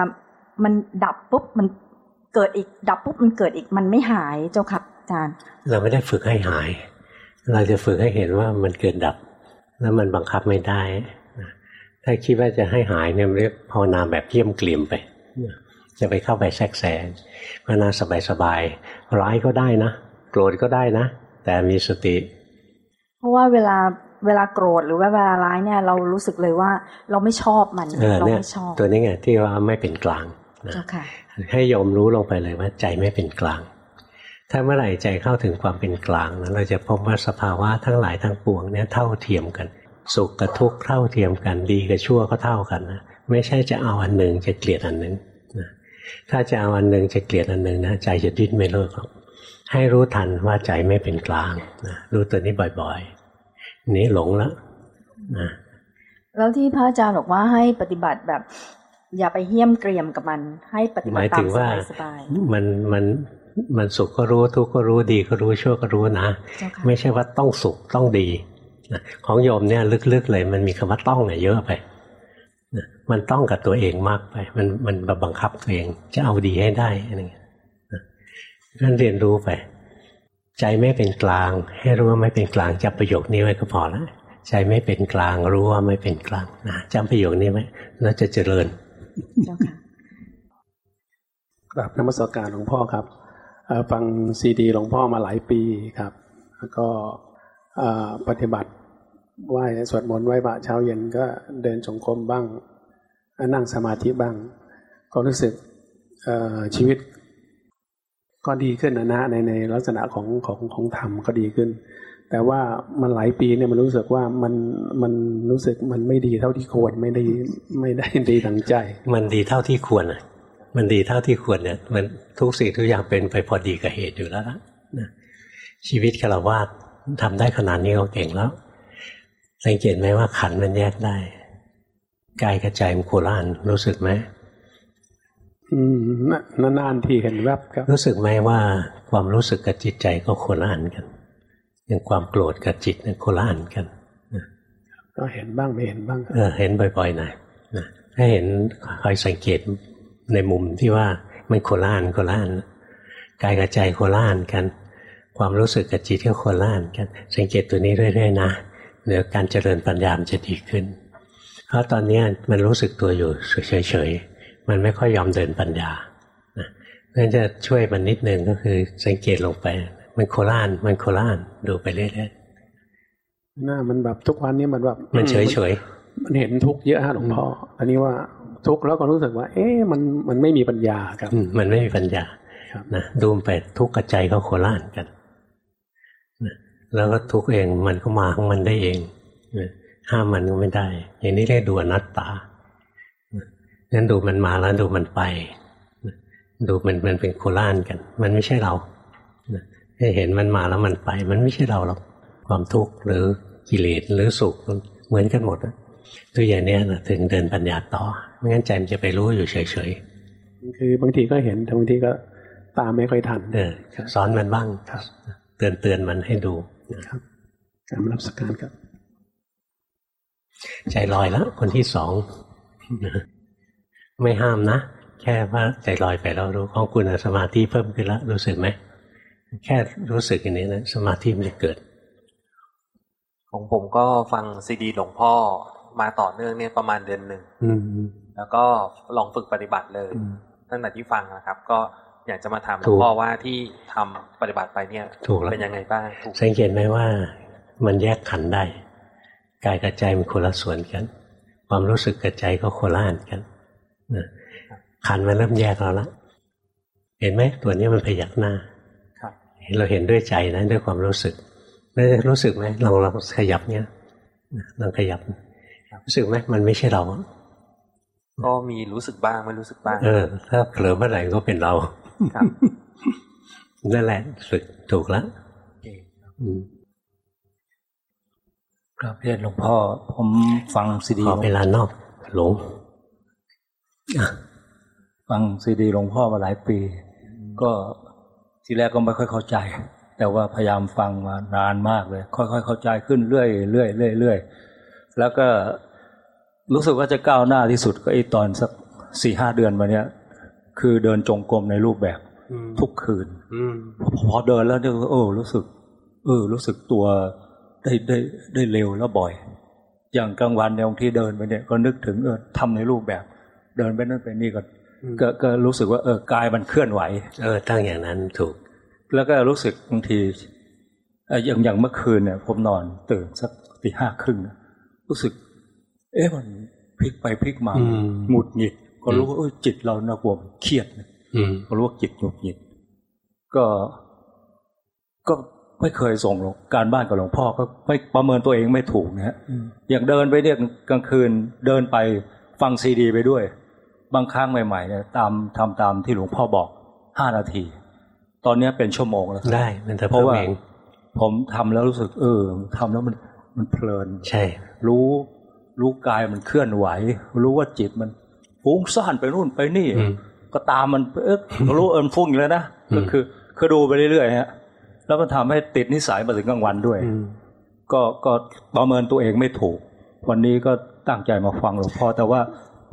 มันดับปุ๊บมันเกิดอีกดับปุ๊บมันเกิดอีกมันไม่หายเจ้าค่ะอาจารย์ เราไม่ได้ฝึกให้หาย เราจะฝึกให้เห็นว่ามันเกิดดับ แล้วมันบังคับไม่ได้ถ้าคิดว่าจะให้หายเนี่ยเรียกภาวนาแบบเยี่ยมเกลี่ยมไปจะไปเข้าไปแทรกแซงภาวนาสบายๆร้ายก็ได้นะ โกรธก็ได้นะ แต่มีสติ เพราะว่าเวลาเวลาโกรธหรือว่าเวลาร้ายเนี่ยเรารู้สึกเลยว่าเราไม่ชอบมันเราไม่ชอบตัวนี้ไงที่ว่าไม่เป็นกลางนะให้ยอมรู้ลงไปเลยว่าใจไม่เป็นกลาง ถ้าเมื่อไหร่ใจเข้าถึงความเป็นกลางนั้นเราจะพบว่าสภาวะทั้งหลายทั้งปวงเนี่ยเท่าเทียมกัน สุขกับทุกข์เท่าเทียมกันดีกับชั่วก็เท่ากันนะไม่ใช่จะเอาอันหนึ่งจะเกลียดอันหนึ่งนะถ้าจะเอาอันหนึ่งจะเกลียดอันหนึ่งนะใจจะดิ้นไม่เลิกหรอกให้รู้ทันว่าใจไม่เป็นกลางนะรู้ตัวนี้บ่อยๆนี้หลงแล้วนะแล้วที่พระอาจารย์บอกว่าให้ปฏิบัติแบบอย่าไปเหี้ยมเกรียมกับมัน ให้ปฏิบัติตามสบายๆมันมัน มันสุขก็รู้ทุกข์ก็รู้ดีก็รู้ชั่วก็รู้นะ ไม่ใช่ว่าต้องสุขต้องดีของโยมเนี่ยลึกๆเลย มันมีคำว่าต้องเนี่ยเยอะไปมันต้องกับตัวเองมากไป มันมันบังคับตัวเองจะเอาดีให้ได้อะไรเงี้ยนั่นเรียนรู้ไป ใจไม่เป็นกลาง ให้รู้ว่าไม่เป็นกลางจำประโยคนี้ไว้ก็พอแล้วใจไม่เป็นกลางรู้ว่าไม่เป็นกลางนะจำประโยคนี้ไว้แล้วจะเจริญกราบนมัสการหลวงพ่อครับ ฟังซีดีหลวงพ่อมาหลายปีครับ แล้วก็ปฏิบัติไหว้สวดมนต์ไหว้พระเช้าเย็นก็เดินจงกรมบ้าง นั่งสมาธิบ้าง ก็รู้สึกชีวิต ก็ดีขึ้นนะนะในในลักษณะของของของธรรมก็ดีขึ้น แต่ว่ามันหลายปีเนี่ยมันรู้สึกว่ามันมันรู้สึกมันไม่ดีเท่าที่ควรไม่ได้ไม่ได้ดีดังใจ มันดีเท่าที่ควรอะ มันดีเท่าที่ควรเนี่ยมันทุกสิ่งทุกอย่างเป็นไปพอดีกับเหตุอยู่แล้วนะชีวิตคารวะทำได้ขนาดนี้ก็เก่งแล้ว สังเกตไหมว่าขันมันแยกได้กายกระจายมันโคล่านรู้สึกไหมอืมนานๆทีเห็นแวบครับ รู้สึกไหมว่าความรู้สึกกับจิตใจก็โคล่านกันอย่างความโกรธกับจิตเนี่ยโคล่านกันก็เห็นบ้างไม่เห็นบ้างเออเห็นบ่อยๆหน่อยนะถ้าเห็นคอยสังเกต ในมุมที่ว่ามันโคล่านโคล่านกายกับใจโคล่านกัน ความรู้สึกกับจิตก็โคล่านกัน สังเกตตัวนี้เรื่อย ๆ นะเดี๋ยวการเจริญปัญญามจะดีขึ้น เพราะตอนนี้มันรู้สึกตัวอยู่เฉยๆมันไม่ค่อยยอมเดินปัญญาเพราะฉะนั้นจะช่วยมันนิดนึงก็คือสังเกตลงไป มันโคล่าน มันโคล่านดูไปเรื่อยๆหน้ามันแบบทุกวันนี้มันแบบมันเฉยๆมันเห็นทุกเยอะฮะหลวงพ่ออันนี้ว่า ทุกแล้วก็รู้สึกว่า เอ๊ะมันมันไม่มีปัญญาครับมันไม่มีปัญญานะดูไปทุกกระใจเขาโคล่านกันแล้วก็ทุกเองมันก็มาของมันได้เองห้ามมันก็ไม่ได้ อย่างนี้เรียกดูอนัตตางั้นดูมันมาแล้วดูมันไป ดูมันมันเป็นโคล่านกัน มันไม่ใช่เราให้เห็นมันมาแล้วมันไป มันไม่ใช่เราหรอกความทุกข์หรือกิเลสหรือสุขเหมือนกันหมด ตัวอย่างนี้นะถึงเดินปัญญาต่อไม่งั้นใจมันจะไปรู้อยู่เฉยๆคือบางทีก็เห็นบางทีก็ตามไม่ค่อยทันเออสอนมันบ้างเตือนเตือนมันให้ดูครับการรับสการครับ ใจลอยแล้ว คนที่สองไม่ห้ามนะ แค่ว่าใจลอยไปแล้วรู้ของคุณสมาธิเพิ่มขึ้นแล้วรู้สึกไหมแค่รู้สึกอย่างนี้นะสมาธิมันจะเกิด ของผมก็ฟังซีดีหลวงพ่อ มาต่อเนื่องเนี่ยประมาณเดือนหนึ่งแล้วก็ลองฝึกปฏิบัติเลยตั้งแต่ที่ฟังนะครับ ก็อยากจะมาถามหลวงพ่อว่าที่ทำปฏิบัติไปเนี่ยถูกเป็นยังไงบ้างสังเกตไหมว่า มันแยกขันได้กายกับใจมันคนละส่วนกัน ความรู้สึกกับใจก็โคละอันกันขันมันเริ่มแยกเราละเห็นไหมตัวนี้มันพยักหน้าเราเห็นด้วยใจนะด้วยความรู้สึกแล้วรู้สึกไหมลองเราขยับเนี้ยลองขยับ รู้สึกไหมมันไม่ใช่เรา ก็มีรู้สึกบ้างไม่รู้สึกบ้าง เออ ถ้าเผลอเมื่อไหร่ก็เป็นเราครับนั่นแหละฝึกถูกแล้วครับเรียนหลวงพ่อ ผมฟังซีดีขอเวลานอกหลงฟังซีดีหลวงพ่อมาหลายปี ก็ทีแรกก็ไม่ค่อยเข้าใจ แต่ว่าพยายามฟังมานานมากเลย ค่อยๆเข้าใจขึ้นเรื่อยเรื่อยเรื่อยเรื่อย แล้วก็รู้สึกว่าจะก้าวหน้าที่สุดก็ไอ้ตอนสักสี่ห้าเดือนมาเนี้ยคือเดินจงกรมในรูปแบบทุกคืนพอเดินแล้วเนี่ยเออรู้สึก เออ รู้สึกตัวได้ได้ได้เร็วแล้วบ่อย อย่างกลางวันเนี่ยบางทีเดินไปเนี่ยก็นึกถึงเออทำในรูปแบบ เดินไปนั่นไปนี่ก็ก็ก็รู้สึกว่าเออกายมันเคลื่อนไหว เออตั้งอย่างนั้นถูก แล้วก็รู้สึกบางทีอย่างอย่างเมื่อคืนเนี่ยผมนอนตื่นสักตีห้าครึ่ง รู้สึก เอ๊ะมันพลิกไปพลิกมาหงุดหงิด ก็รู้ว่าจิตเราหนักวงเครียดก็รู้ว่าจิตหงุดหงิด ก็ ก็ไม่เคยส่งการบ้านกับหลวงพ่อก็ไม่ประเมินตัวเองไม่ถูกนะฮะอย่างเดินไปเนี่ยกลางคืนเดินไปฟังซีดี ไปด้วย บางครั้งใหม่ๆเนี่ยตามทำตามที่หลวงพ่อบอกห้านาที ตอนนี้เป็นชั่วโมงแล้วได้มันจะเพราะว่าผมทำแล้วรู้สึก เออทำแล้วมัน มันเพลิน ใช่ รู้รู้กายมันเคลื่อนไหว รู้ว่าจิตมันฟุ้งซ่านไปนู่นไปนี่ ก็ตามมันเออรู้เอินฟุ้งอยู่แล้วนะก็คือคือดูไปเรื่อยๆฮะแล้วมันทำให้ติดนิสัยมาถึงกลางวันด้วย ก็ก็ประเมินตัวเองไม่ถูก วันนี้ก็ตั้งใจมาฟังหลวงพ่อแต่ว่า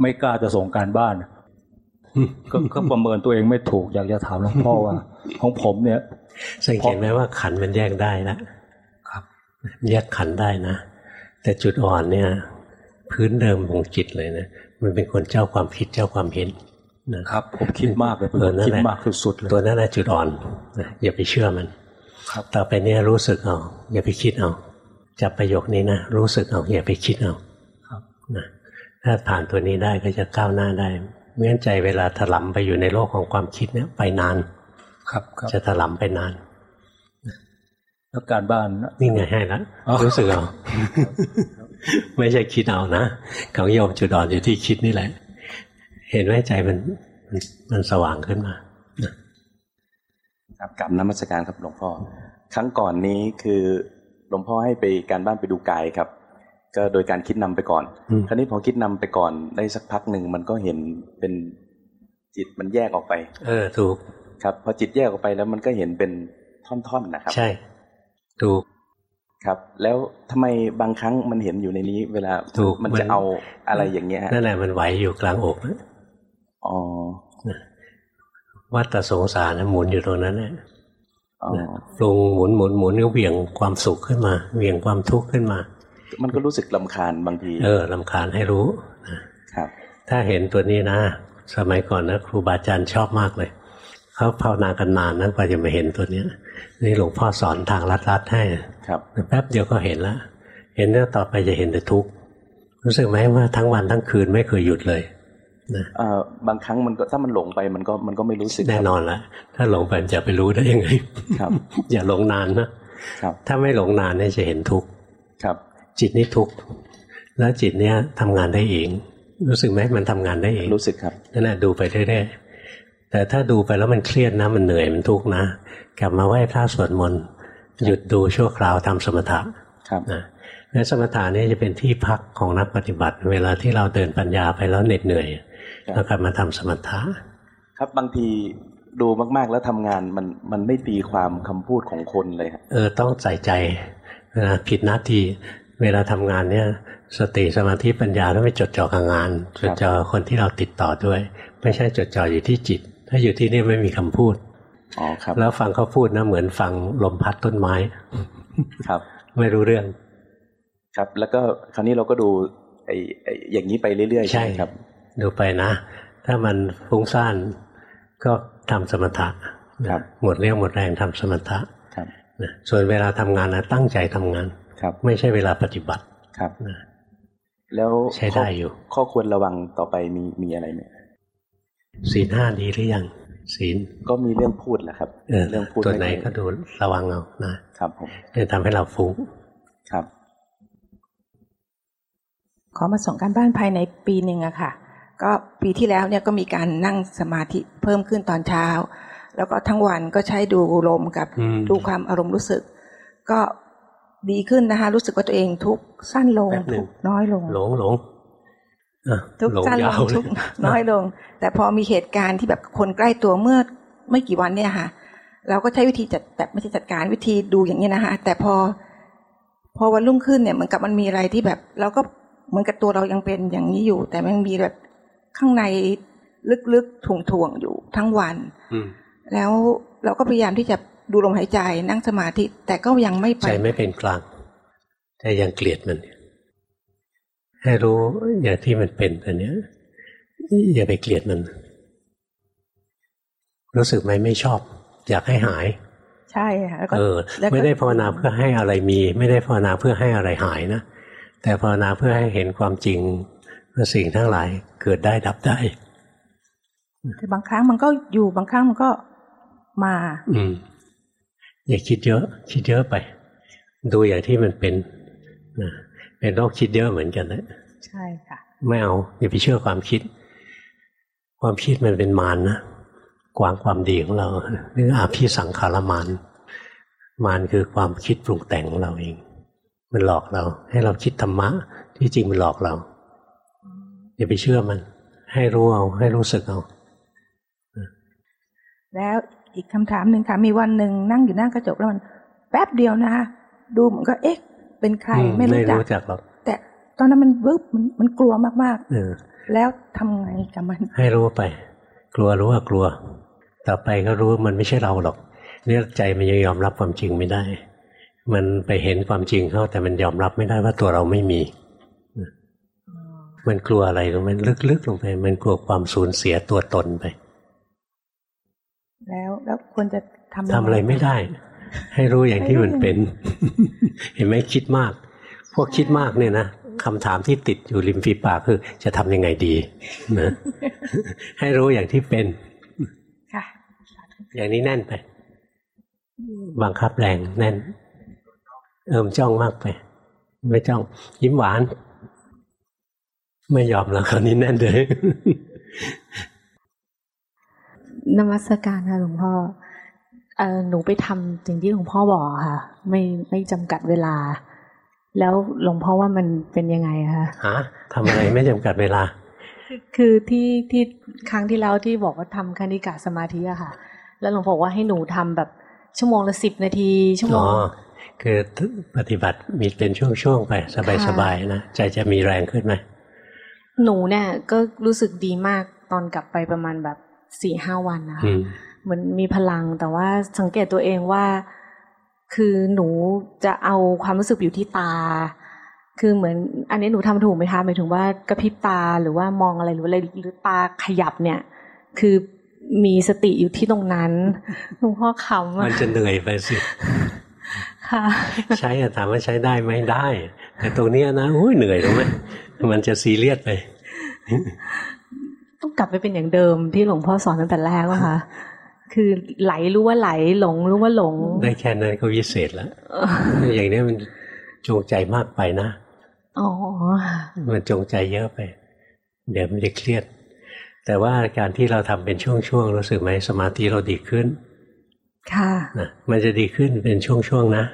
ไม่กล้าจะส่งการบ้านก็ก็ประเมินตัวเองไม่ถูกอยากจะถามหลวงพ่อว่า ของผมเนี่ยสังเกตไหมว่าขันมันแยกได้นะครับ แยกขันได้นะ แต่จุดอ่อนเนี่ย พื้นเดิมของจิตเลยนะมันเป็นคนเจ้าความคิดเจ้าความเห็นนะครับผมคิดมากเลยผมคิดมากสุดๆเลยตัวนั้นแหละจุดอ่อนอย่าไปเชื่อมัน ครับต่อไปเนี่ยรู้สึกเอาอย่าไปคิดเอาจับประโยคนี้นะรู้สึกเอาอย่าไปคิดเอาครับนะถ้าผ่านตัวนี้ได้ก็จะก้าวหน้าได้ไม่งั้นใจเวลาถลำไปอยู่ในโลกของความคิดเนี่ยไปนาน ครับครับจะถลำไปนาน แล้วการบ้านนี่ไงให้แล้วรู้สึกเอาไม่ใช่คิดเอานะของโยมจุดอ่อนอยู่ที่คิดนี่แหละ เห็นไหมใจมันมันมันสว่างขึ้นมาครับกับนมัสการครับหลวงพ่อ ครั้งก่อนนี้คือหลวงพ่อให้ไปการบ้านไปดูกายครับ ก็โดยการคิดนำไปก่อนอืมคราวนี้พอคิดนำไปก่อนได้สักพักหนึ่งมันก็เห็นเป็นจิตมันแยกออกไป เออถูก ครับ พอจิตแยกออกไปแล้วมันก็เห็นเป็นท่อนๆนะครับ ใช่ ถูกครับ แล้วทำไมบางครั้งมันเห็นอยู่ในนี้ เวลาถูกมันมันจะเอาอะไรอย่างเงี้ยฮะนั่นแหละมันไหวอยู่กลางอกนะอ๋อวัฏสงสารนะหมุนอยู่ตรงนั้นแหละอ๋อปรุงหมุนหมุนหมุนก็เหวี่ยงความสุขขึ้นมา เหวี่ยงความทุกข์ขึ้นมา มันก็รู้สึกลำคาญบางที เออลำคาญให้รู้นะครับ ถ้าเห็นตัวนี้นะ สมัยก่อนนะ ครูบาอาจารย์ชอบมากเลย เขาภาวนากันนานนะกว่าจะมาเห็นตัวเนี้ย นี่หลวงพ่อสอนทางลัดๆให้ครับแป๊บเดียวก็เห็นแล้วเห็นแล้วต่อไปจะเห็นแต่ทุกข์รู้สึกไหมว่าทั้งวันทั้งคืนไม่เคยหยุดเลยนะเอ่อบางครั้งมันก็ถ้ามันหลงไปมันก็มันก็ไม่รู้สึกแน่นอนละถ้าหลงไปมันจะไปรู้ได้ยังไงครับ อย่าหลงนานนะครับถ้าไม่หลงนานเนี่ยจะเห็นทุกข์ครับ จิตนี่ทุกข์แล้วจิตเนี้ยทำงานได้เอง รู้สึกไหมมันทำงานได้เองรู้สึกครับนั่นแหละดูไปเรื่อยๆ แต่ถ้าดูไปแล้วมันเครียดนะมันเหนื่อยมันทุกข์นะ กลับมาไหว้พระสวดมนต์หยุดดูชั่วคราวทำสมถะครับนะและสมถะนี่จะเป็นที่พักของนักปฏิบัติ เวลาที่เราเดินปัญญาไปแล้วเหน็ดเหนื่อยเรากลับมาทำสมถะ ครับบางทีดูมากๆแล้วทำงานมันมันไม่ตีความคำพูดของคนเลยครับเออต้องใส่ใจนะผิดหน้าที่เวลาทำงานเนี่ย สติสมาธิปัญญาต้องไปจดจ่อกับงาน จดจ่อกับคนที่เราติดต่อด้วย ไม่ใช่จดจ่ออยู่ที่จิต ถ้าอยู่ที่นี่ไม่มีคำพูดอ๋อครับ แล้วฟังเขาพูดนะเหมือนฟังลมพัดต้นไม้ครับ ไม่รู้เรื่อง ครับ แล้วก็คราวนี้เราก็ดูไอ้ไอ้อย่างนี้ไปเรื่อยๆใช่ใช่ไหมครับ ดูไปนะ ถ้ามันฟุ้งซ่านก็ทำสมถะครับหมดเรี่ยวหมดแรงทำสมถะครับนะส่วนเวลาทำงานนะตั้งใจทำงานครับ ไม่ใช่เวลาปฏิบัติครับนะแล้วใช้ได้อยู่ ข้อควรระวังต่อไปมีมีอะไรไหม ศีลห้าดีหรือยังศีลก็มีเรื่องพูดแหละครับเออเรื่องพูดตัวไหนม่ค่อยก็ดูระวังเอานะครับผมจะทำให้เราฟุ้งครับ ขอมาส่งการบ้านภายในปีหนึ่งอะค่ะ ก็ปีที่แล้วเนี่ยก็มีการนั่งสมาธิเพิ่มขึ้นตอนเช้า แล้วก็ทั้งวันก็ใช้ดูลมกับอืมดูความอารมณ์รู้สึก ก็ดีขึ้นนะคะ รู้สึกว่าตัวเองทุกข์สั้นลงแป๊บหนึ่ทุงกข์น้อยลง หลงหลงอะ ทุกข์หลงสั้นลยางวเลทุยกข์น้อยลง แต่พอมีเหตุการณ์ที่แบบคนใกล้ตัวเมื่อไม่กี่วันเนี่ยค่ะ เราก็ใช้วิธีจัดแบบไม่ใช่จัดการวิธีดูอย่างนี้ยนะคะแต่พอ พอวันรุ่งขึ้นเนี่ยเหมือนกับมันมีอะไรที่แบบเราก็เหมือนกับตัวเรายังเป็นอย่างนี้อยู่ แต่มันมีแบบข้างในลึกๆถ่วงๆอยู่ทั้งวันอืมแล้วเราก็พยายามที่จะดูลมหายใจนั่งสมาธิ แต่ก็ยังไม่ไปใจไม่เป็นกลางใจยังเกลียดมัน ให้รู้อย่างที่มันเป็นแต่เนี้ยอย่าไปเกลียดมัน รู้สึกไหมไม่ชอบ อยากให้หาย ใช่ค่ะแล้วก็เออแล้วก็ไม่ได้ภาวนาเพื่อให้อะไรมี ไม่ได้ภาวนาเพื่อให้อะไรหายนะแต่ภาวนาเพื่อให้เห็นความจริงว่าสิ่งทั้งหลายเกิดได้ดับได้แต่บางครั้งมันก็อยู่บางครั้งมันก็มา อืมอย่าคิดเยอะ คิดเยอะไป ดูอย่างที่มันเป็นนะ เป็นโรคคิดเยอะเหมือนกันนะใช่ค่ะ ไม่เอาอย่าไปเชื่อความคิด ความคิดมันเป็นมารนะกวางความดีของเราเรื่องอาภิสังขารมารมารคือความคิดปรุงแต่งของเราเอง มันหลอกเรา ให้เราคิดธรรมะ ที่จริงมันหลอกเราอย่าไปเชื่อมัน ให้รู้เอาให้รู้สึกเอาแล้วอีกคำถามหนึ่งค่ะมีวันหนึ่งนั่งอยู่หน้ากระจกแล้วมันแป๊บเดียวนะคะดูเหมือนก็เอ๊ะ เป็นใครอืมไม่รู้ไม่จักรู้จักหรอกแต่ตอนนั้นมันวึบมันมันกลัวมากเออๆแล้วทำไงกับมัน ให้รู้ไป กลัวรู้ว่ากลัว ต่อไปก็รู้ว่ามันไม่ใช่เราหรอก เนี่ยใจมันยังยอมรับความจริงไม่ได้ มันไปเห็นความจริงเข้าแต่มันยอมรับไม่ได้ว่าตัวเราไม่มีมันกลัวอะไรรู้ไหมันลึกๆลงไป มันกลัวความสูญเสียตัวตนไป แล้วแล้วควรจะทำยังงทำอะไรไม่ได้ ให้รู้อย่างที่มันเป็น เห็นไหมคิดมาก พวกคิดมากเนี่ยนะคำถามที่ติดอยู่ริมฝีปากคือ จะทำยังไงดีนะให้รู้อย่างที่เป็นค่ะอย่างนี้แน่นไปบังคับแรงแน่น เอิมจ้องมากไป ไม่จ้อง ยิ้มหวาน ไม่ยอมแล้วคราวนี้แน่นเลยนมัสการค่ะหลวงพ่อเออ หนูไปทำสิ่งที่หลวงพ่อบอกค่ะ ไม่ไม่จำกัดเวลา แล้วหลวงพ่อว่ามันเป็นยังไงคะฮะทำอะไรไม่จำกัดเวลา คือที่ที่ครั้งที่แล้วที่บอกว่าทำคณิกาสมาธิอะค่ะ แล้วหลวงพ่อว่าให้หนูทำแบบชั่วโมงละสิบนาที ชั่วโมงอ๋อคือปฏิบัติมีเป็นช่วงๆไปสบายๆนะใจจะมีแรงขึ้นไหมหนูเนี่ยก็รู้สึกดีมากตอนกลับไปประมาณแบบสี่ห้าวันนะคะ เหมือนมีพลัง แต่ว่าสังเกตตัวเองว่า คือหนูจะเอาความรู้สึกอยู่ที่ตา คือเหมือน อันนี้หนูทำถูกไหมคะหมายถึงว่ากระพริบตาหรือว่ามองอะไรหรืออะไรหรือตาขยับเนี่ย คือมีสติอยู่ที่ตรงนั้นหลวงพ่อขำมันจะเหนื่อยไปสิค่ะใช้ถามว่าใช้ได้ไหมได้ แต่ตรงนี้นะโอ้ยเหนื่อยตรงไหมมันจะซีเรียสไป ต้องกลับไปเป็นอย่างเดิมที่หลวงพ่อสอนตั้งแต่แรกว่าคะ คือไหลรู้ว่าไหลหลงรู้ว่าหลง ได้แค่นั้นก็วิเศษแล้วอย่างนี้มันจงใจมากไปนะอ๋อมันจงใจเยอะไป เดี๋ยวมันจะเครียด แต่ว่าการที่เราทำเป็นช่วงๆรู้สึกไหมสมาธิเราดีขึ้น ค่ะนะมันจะดีขึ้นเป็นช่วงๆนะ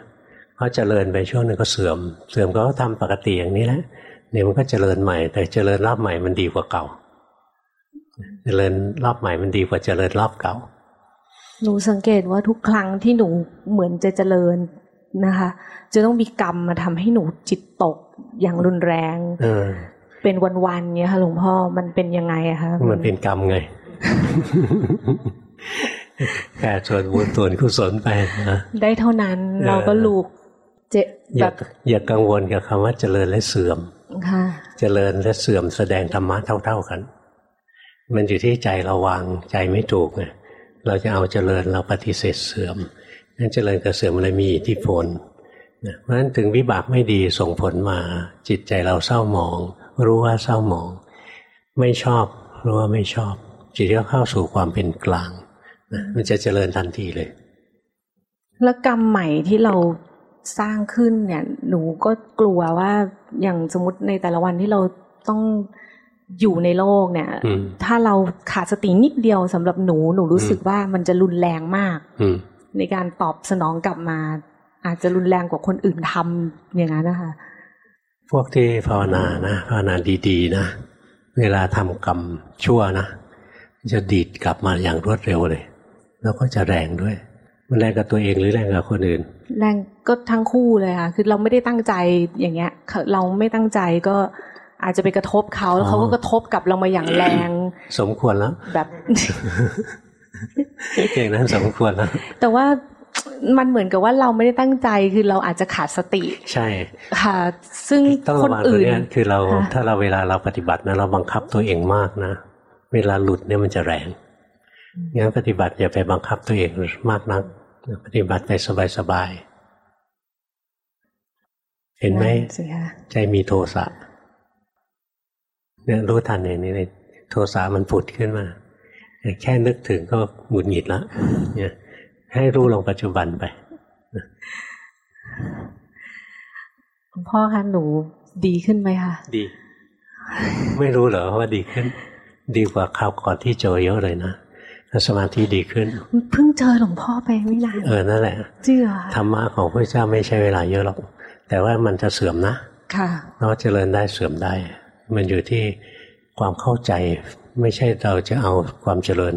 เพราะเจริญไปช่วงนึงก็เสื่อม เสื่อมก็ทำปกติอย่างนี้แหละเนี่ยมันก็เจริญใหม่ แต่เจริญรอบใหม่มันดีกว่าเก่า เจริญรอบใหม่มันดีกว่าเจริญรอบเก่า หนูสังเกตว่าทุกครั้งที่หนูเหมือนจะเจริญนะคะ จะต้องมีกรรมมาทำให้หนูจิตตกอย่างรุนแรงเออเป็นวันๆเนี้ยค่ะหลวงพ่อมันเป็นยังไงอะคะมันเป็นกรรมไงแค่ส่วนบุญส่วนกุศลไปนะได้เท่านั้นเราก็ลูกเจแบบอย่ากังวลกับคำว่าเจริญและเสื่อมค่ะ เจริญและเสื่อมแสดงธรรมะเท่า ๆกัน มันอยู่ที่ใจเราวางใจไม่ถูกไง เราจะเอาเจริญเราปฏิเสธเสื่อมนั่นเจริญกับเสื่อมอะไรมีอิทธิพลเพราะฉะนั้นถึงวิบากไม่ดีส่งผลมาจิตใจเราเศร้าหมอง รู้ว่าเศร้าหมอง ไม่ชอบรู้ว่าไม่ชอบ จิตก็เข้าสู่ความเป็นกลางนะมันจะเจริญทันทีเลย แล้วกรรมใหม่ที่เราสร้างขึ้นเนี่ย หนูก็กลัวว่าอย่างสมมติในแต่ละวันที่เราต้อง อยู่ในโลกเนี่ย ถ้าเราขาดสตินิดเดียวสำหรับหนูหนูรู้สึกว่ามันจะรุนแรงมากในการตอบสนองกลับมา อาจจะรุนแรงกว่าคนอื่นทำอย่างนั้นนะคะ พวกที่ภาวนานะภาวนาดีๆนะ เวลาทำกรรมชั่วนะจะดีดกลับมาอย่างรวดเร็วเลย แล้วก็จะแรงด้วย มันแรงกับตัวเองหรือแรงกับคนอื่น แรงก็ทั้งคู่เลยค่ะ คือเราไม่ได้ตั้งใจอย่างเงี้ย เราไม่ตั้งใจก็ อาจจะไปกระทบเขาแล้วเขาก็กระทบกับเรามาอย่างแรง สมควรแล้ว แบบเก่งนั้นสมควรแล้วแต่ว่ามันเหมือนกับว่าเราไม่ได้ตั้งใจคือเราอาจจะขาดสติ ใช่ ค่ะ ซึ่งคนอื่นคือเราถ้าเราเวลาเราปฏิบัตินะเราบังคับตัวเองมากนะเวลาหลุดเนี่ยมันจะแรงงั้นปฏิบัติอย่าไปบังคับตัวเองมากนัก ปฏิบัติไปสบายๆเห็นไหมใจมีโทสะ เนี่ยรู้ทันอย่างนี้เลยโทสะมันผุดขึ้นมา แค่นึกถึงก็หงุดหงิดแล้วเนี่ยให้รู้ลงปัจจุบันไปพ่อคะหนูดีขึ้นไหมคะดี ไม่รู้เหรอว่าดีขึ้น ดีกว่าคราวก่อนที่เจอเยอะเลยนะสมาธิดีขึ้นเพิ่งเจอหลวงพ่อไปไม่นานเออนั่นแหละจริงเหรอธรรมะของพระเจ้าไม่ใช่เวลาเยอะหรอกแต่ว่ามันจะเสื่อมนะ ค่ะเราเจริญได้เสื่อมได้ มันอยู่ที่ความเข้าใจไม่ใช่เราจะเอาความเจริญ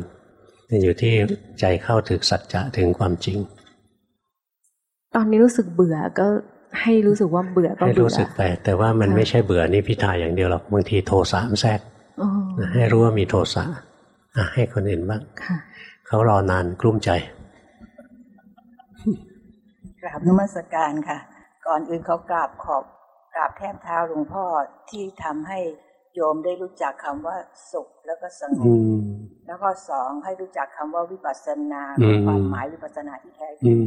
มันอยู่ที่ใจเข้าถึงสัจจะถึงความจริง ตอนนี้รู้สึกเบื่อก็ให้รู้สึกว่าเบื่อก็ให้รู้สึกไปแต่ว่ามันไม่ใช่เบื่อนี่พิทาอย่างเดียวหรอกบางทีโทสะมันแทรกให้รู้ว่ามีโทสะให้คนอื่นบ้างเขารอนานกลุ้มใจกราบนมัสการค่ะ ก่อนอื่นเขากราบขอบ กราบแทบเท้าหลวงพ่อที่ทำให้โยมได้รู้จักคำว่าสุขแล้วก็สงบแล้วก็สองให้รู้จักคำว่าวิปัสสนาความหมายวิปัสสนาที่แท้จริง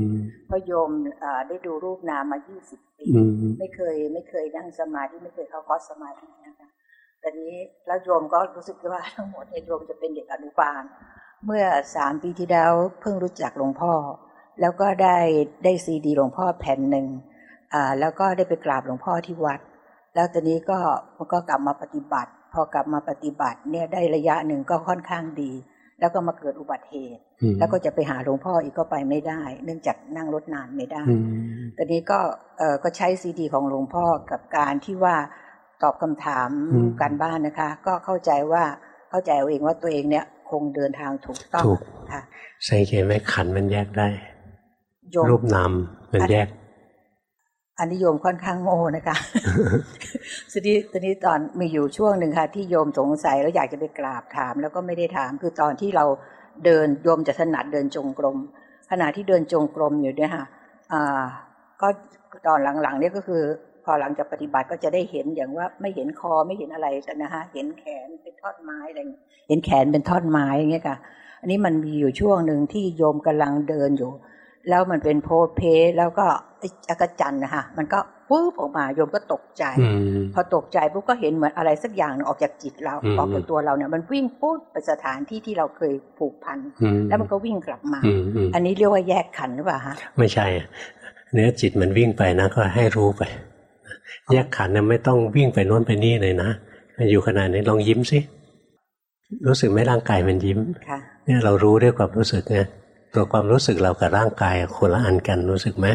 เพราะโยมได้ดูรูปนามมายี่สิบปี ไม่เคยไม่เคยนั่งสมาธิไม่เคยเข้าคอร์สสมาธินะคะแต่นี้แล้วโยมก็รู้สึกว่าทั้งหมดเนี่ยโยมจะเป็นเด็กอนุบาล เมื่อสามปีที่แล้วเพิ่งรู้จักหลวงพ่อ แล้วก็ได้ได้ซีดีหลวงพ่อแผ่นหนึ่งอ่า แล้วก็ได้ไปกราบหลวงพ่อที่วัด แล้วตอนนี้ก็ก็กลับมาปฏิบัติ พอกลับมาปฏิบัติเนี่ยได้ระยะหนึ่งก็ค่อนข้างดี แล้วก็มาเกิดอุบัติเหตุ แล้วก็จะไปหาหลวงพ่ออีกก็ไปไม่ได้ เนื่องจากนั่งรถนานไม่ได้ ตอนนี้ก็เออก็ใช้ซีดีของหลวงพ่อกับการที่ว่าตอบคำถามการบ้านนะคะ ก็เข้าใจว่าเข้าใจเอาเองว่าตัวเองเนี่ยคงเดินทางถูกต้องถูกค่ะสังเกตไหมขันมันแยกได้ รูปนามมันแยก อันนี้โยมค่อนข้างโง่นะคะทีนี้ตอนนี้ตอนมีอยู่ช่วงหนึ่งค่ะ ที่โยมสงสัยแล้วอยากจะไปกราบถาม แล้วก็ไม่ได้ถามคือตอนที่เราเดินโยมจะถนัดเดินจงกรมขณะที่เดินจงกรมอยู่เนี่ยค่ะอ่าก็ตอนหลังๆเนี่ยก็คือ พอหลังจากปฏิบัติก็จะได้เห็นอย่างว่าไม่เห็นคอไม่เห็นอะไรแต่นะฮะเห็นแขนเป็นท่อนไม้อะไรเห็นแขนเป็นท่อนไม้อย่างเงี้ยค่ะ อันนี้มันมีอยู่ช่วงหนึ่งที่โยมกำลังเดินอยู่ แล้วมันเป็นโพเพแล้วก็อกระจันนะคะมันก็ปุ๊บออกมาโยมก็ตกใจ พอตกใจปุ๊บก็เห็นเหมือนอะไรสักอย่างออกจากจิตเราออกจากตัวเราเนี่ยมันวิ่งปุ๊บไปสถานที่ที่เราเคยผูกพันแล้วมันก็วิ่งกลับมา อันนี้เรียกว่าแยกขันหรือเปล่าฮะไม่ใช่ เนื้อจิตมันวิ่งไปนะก็ให้รู้ไป แยกขันเนี่ยไม่ต้องวิ่งไปโน้นไปนี่เลยนะอยู่ขนาดนี้ลองยิ้มสิรู้สึกไหมร่างกายมันยิ้มเนี่ยเรารู้ด้วยความรู้สึกเนี่ย ตัวความรู้สึกเรากับร่างกายคนละอันกันรู้สึกไหม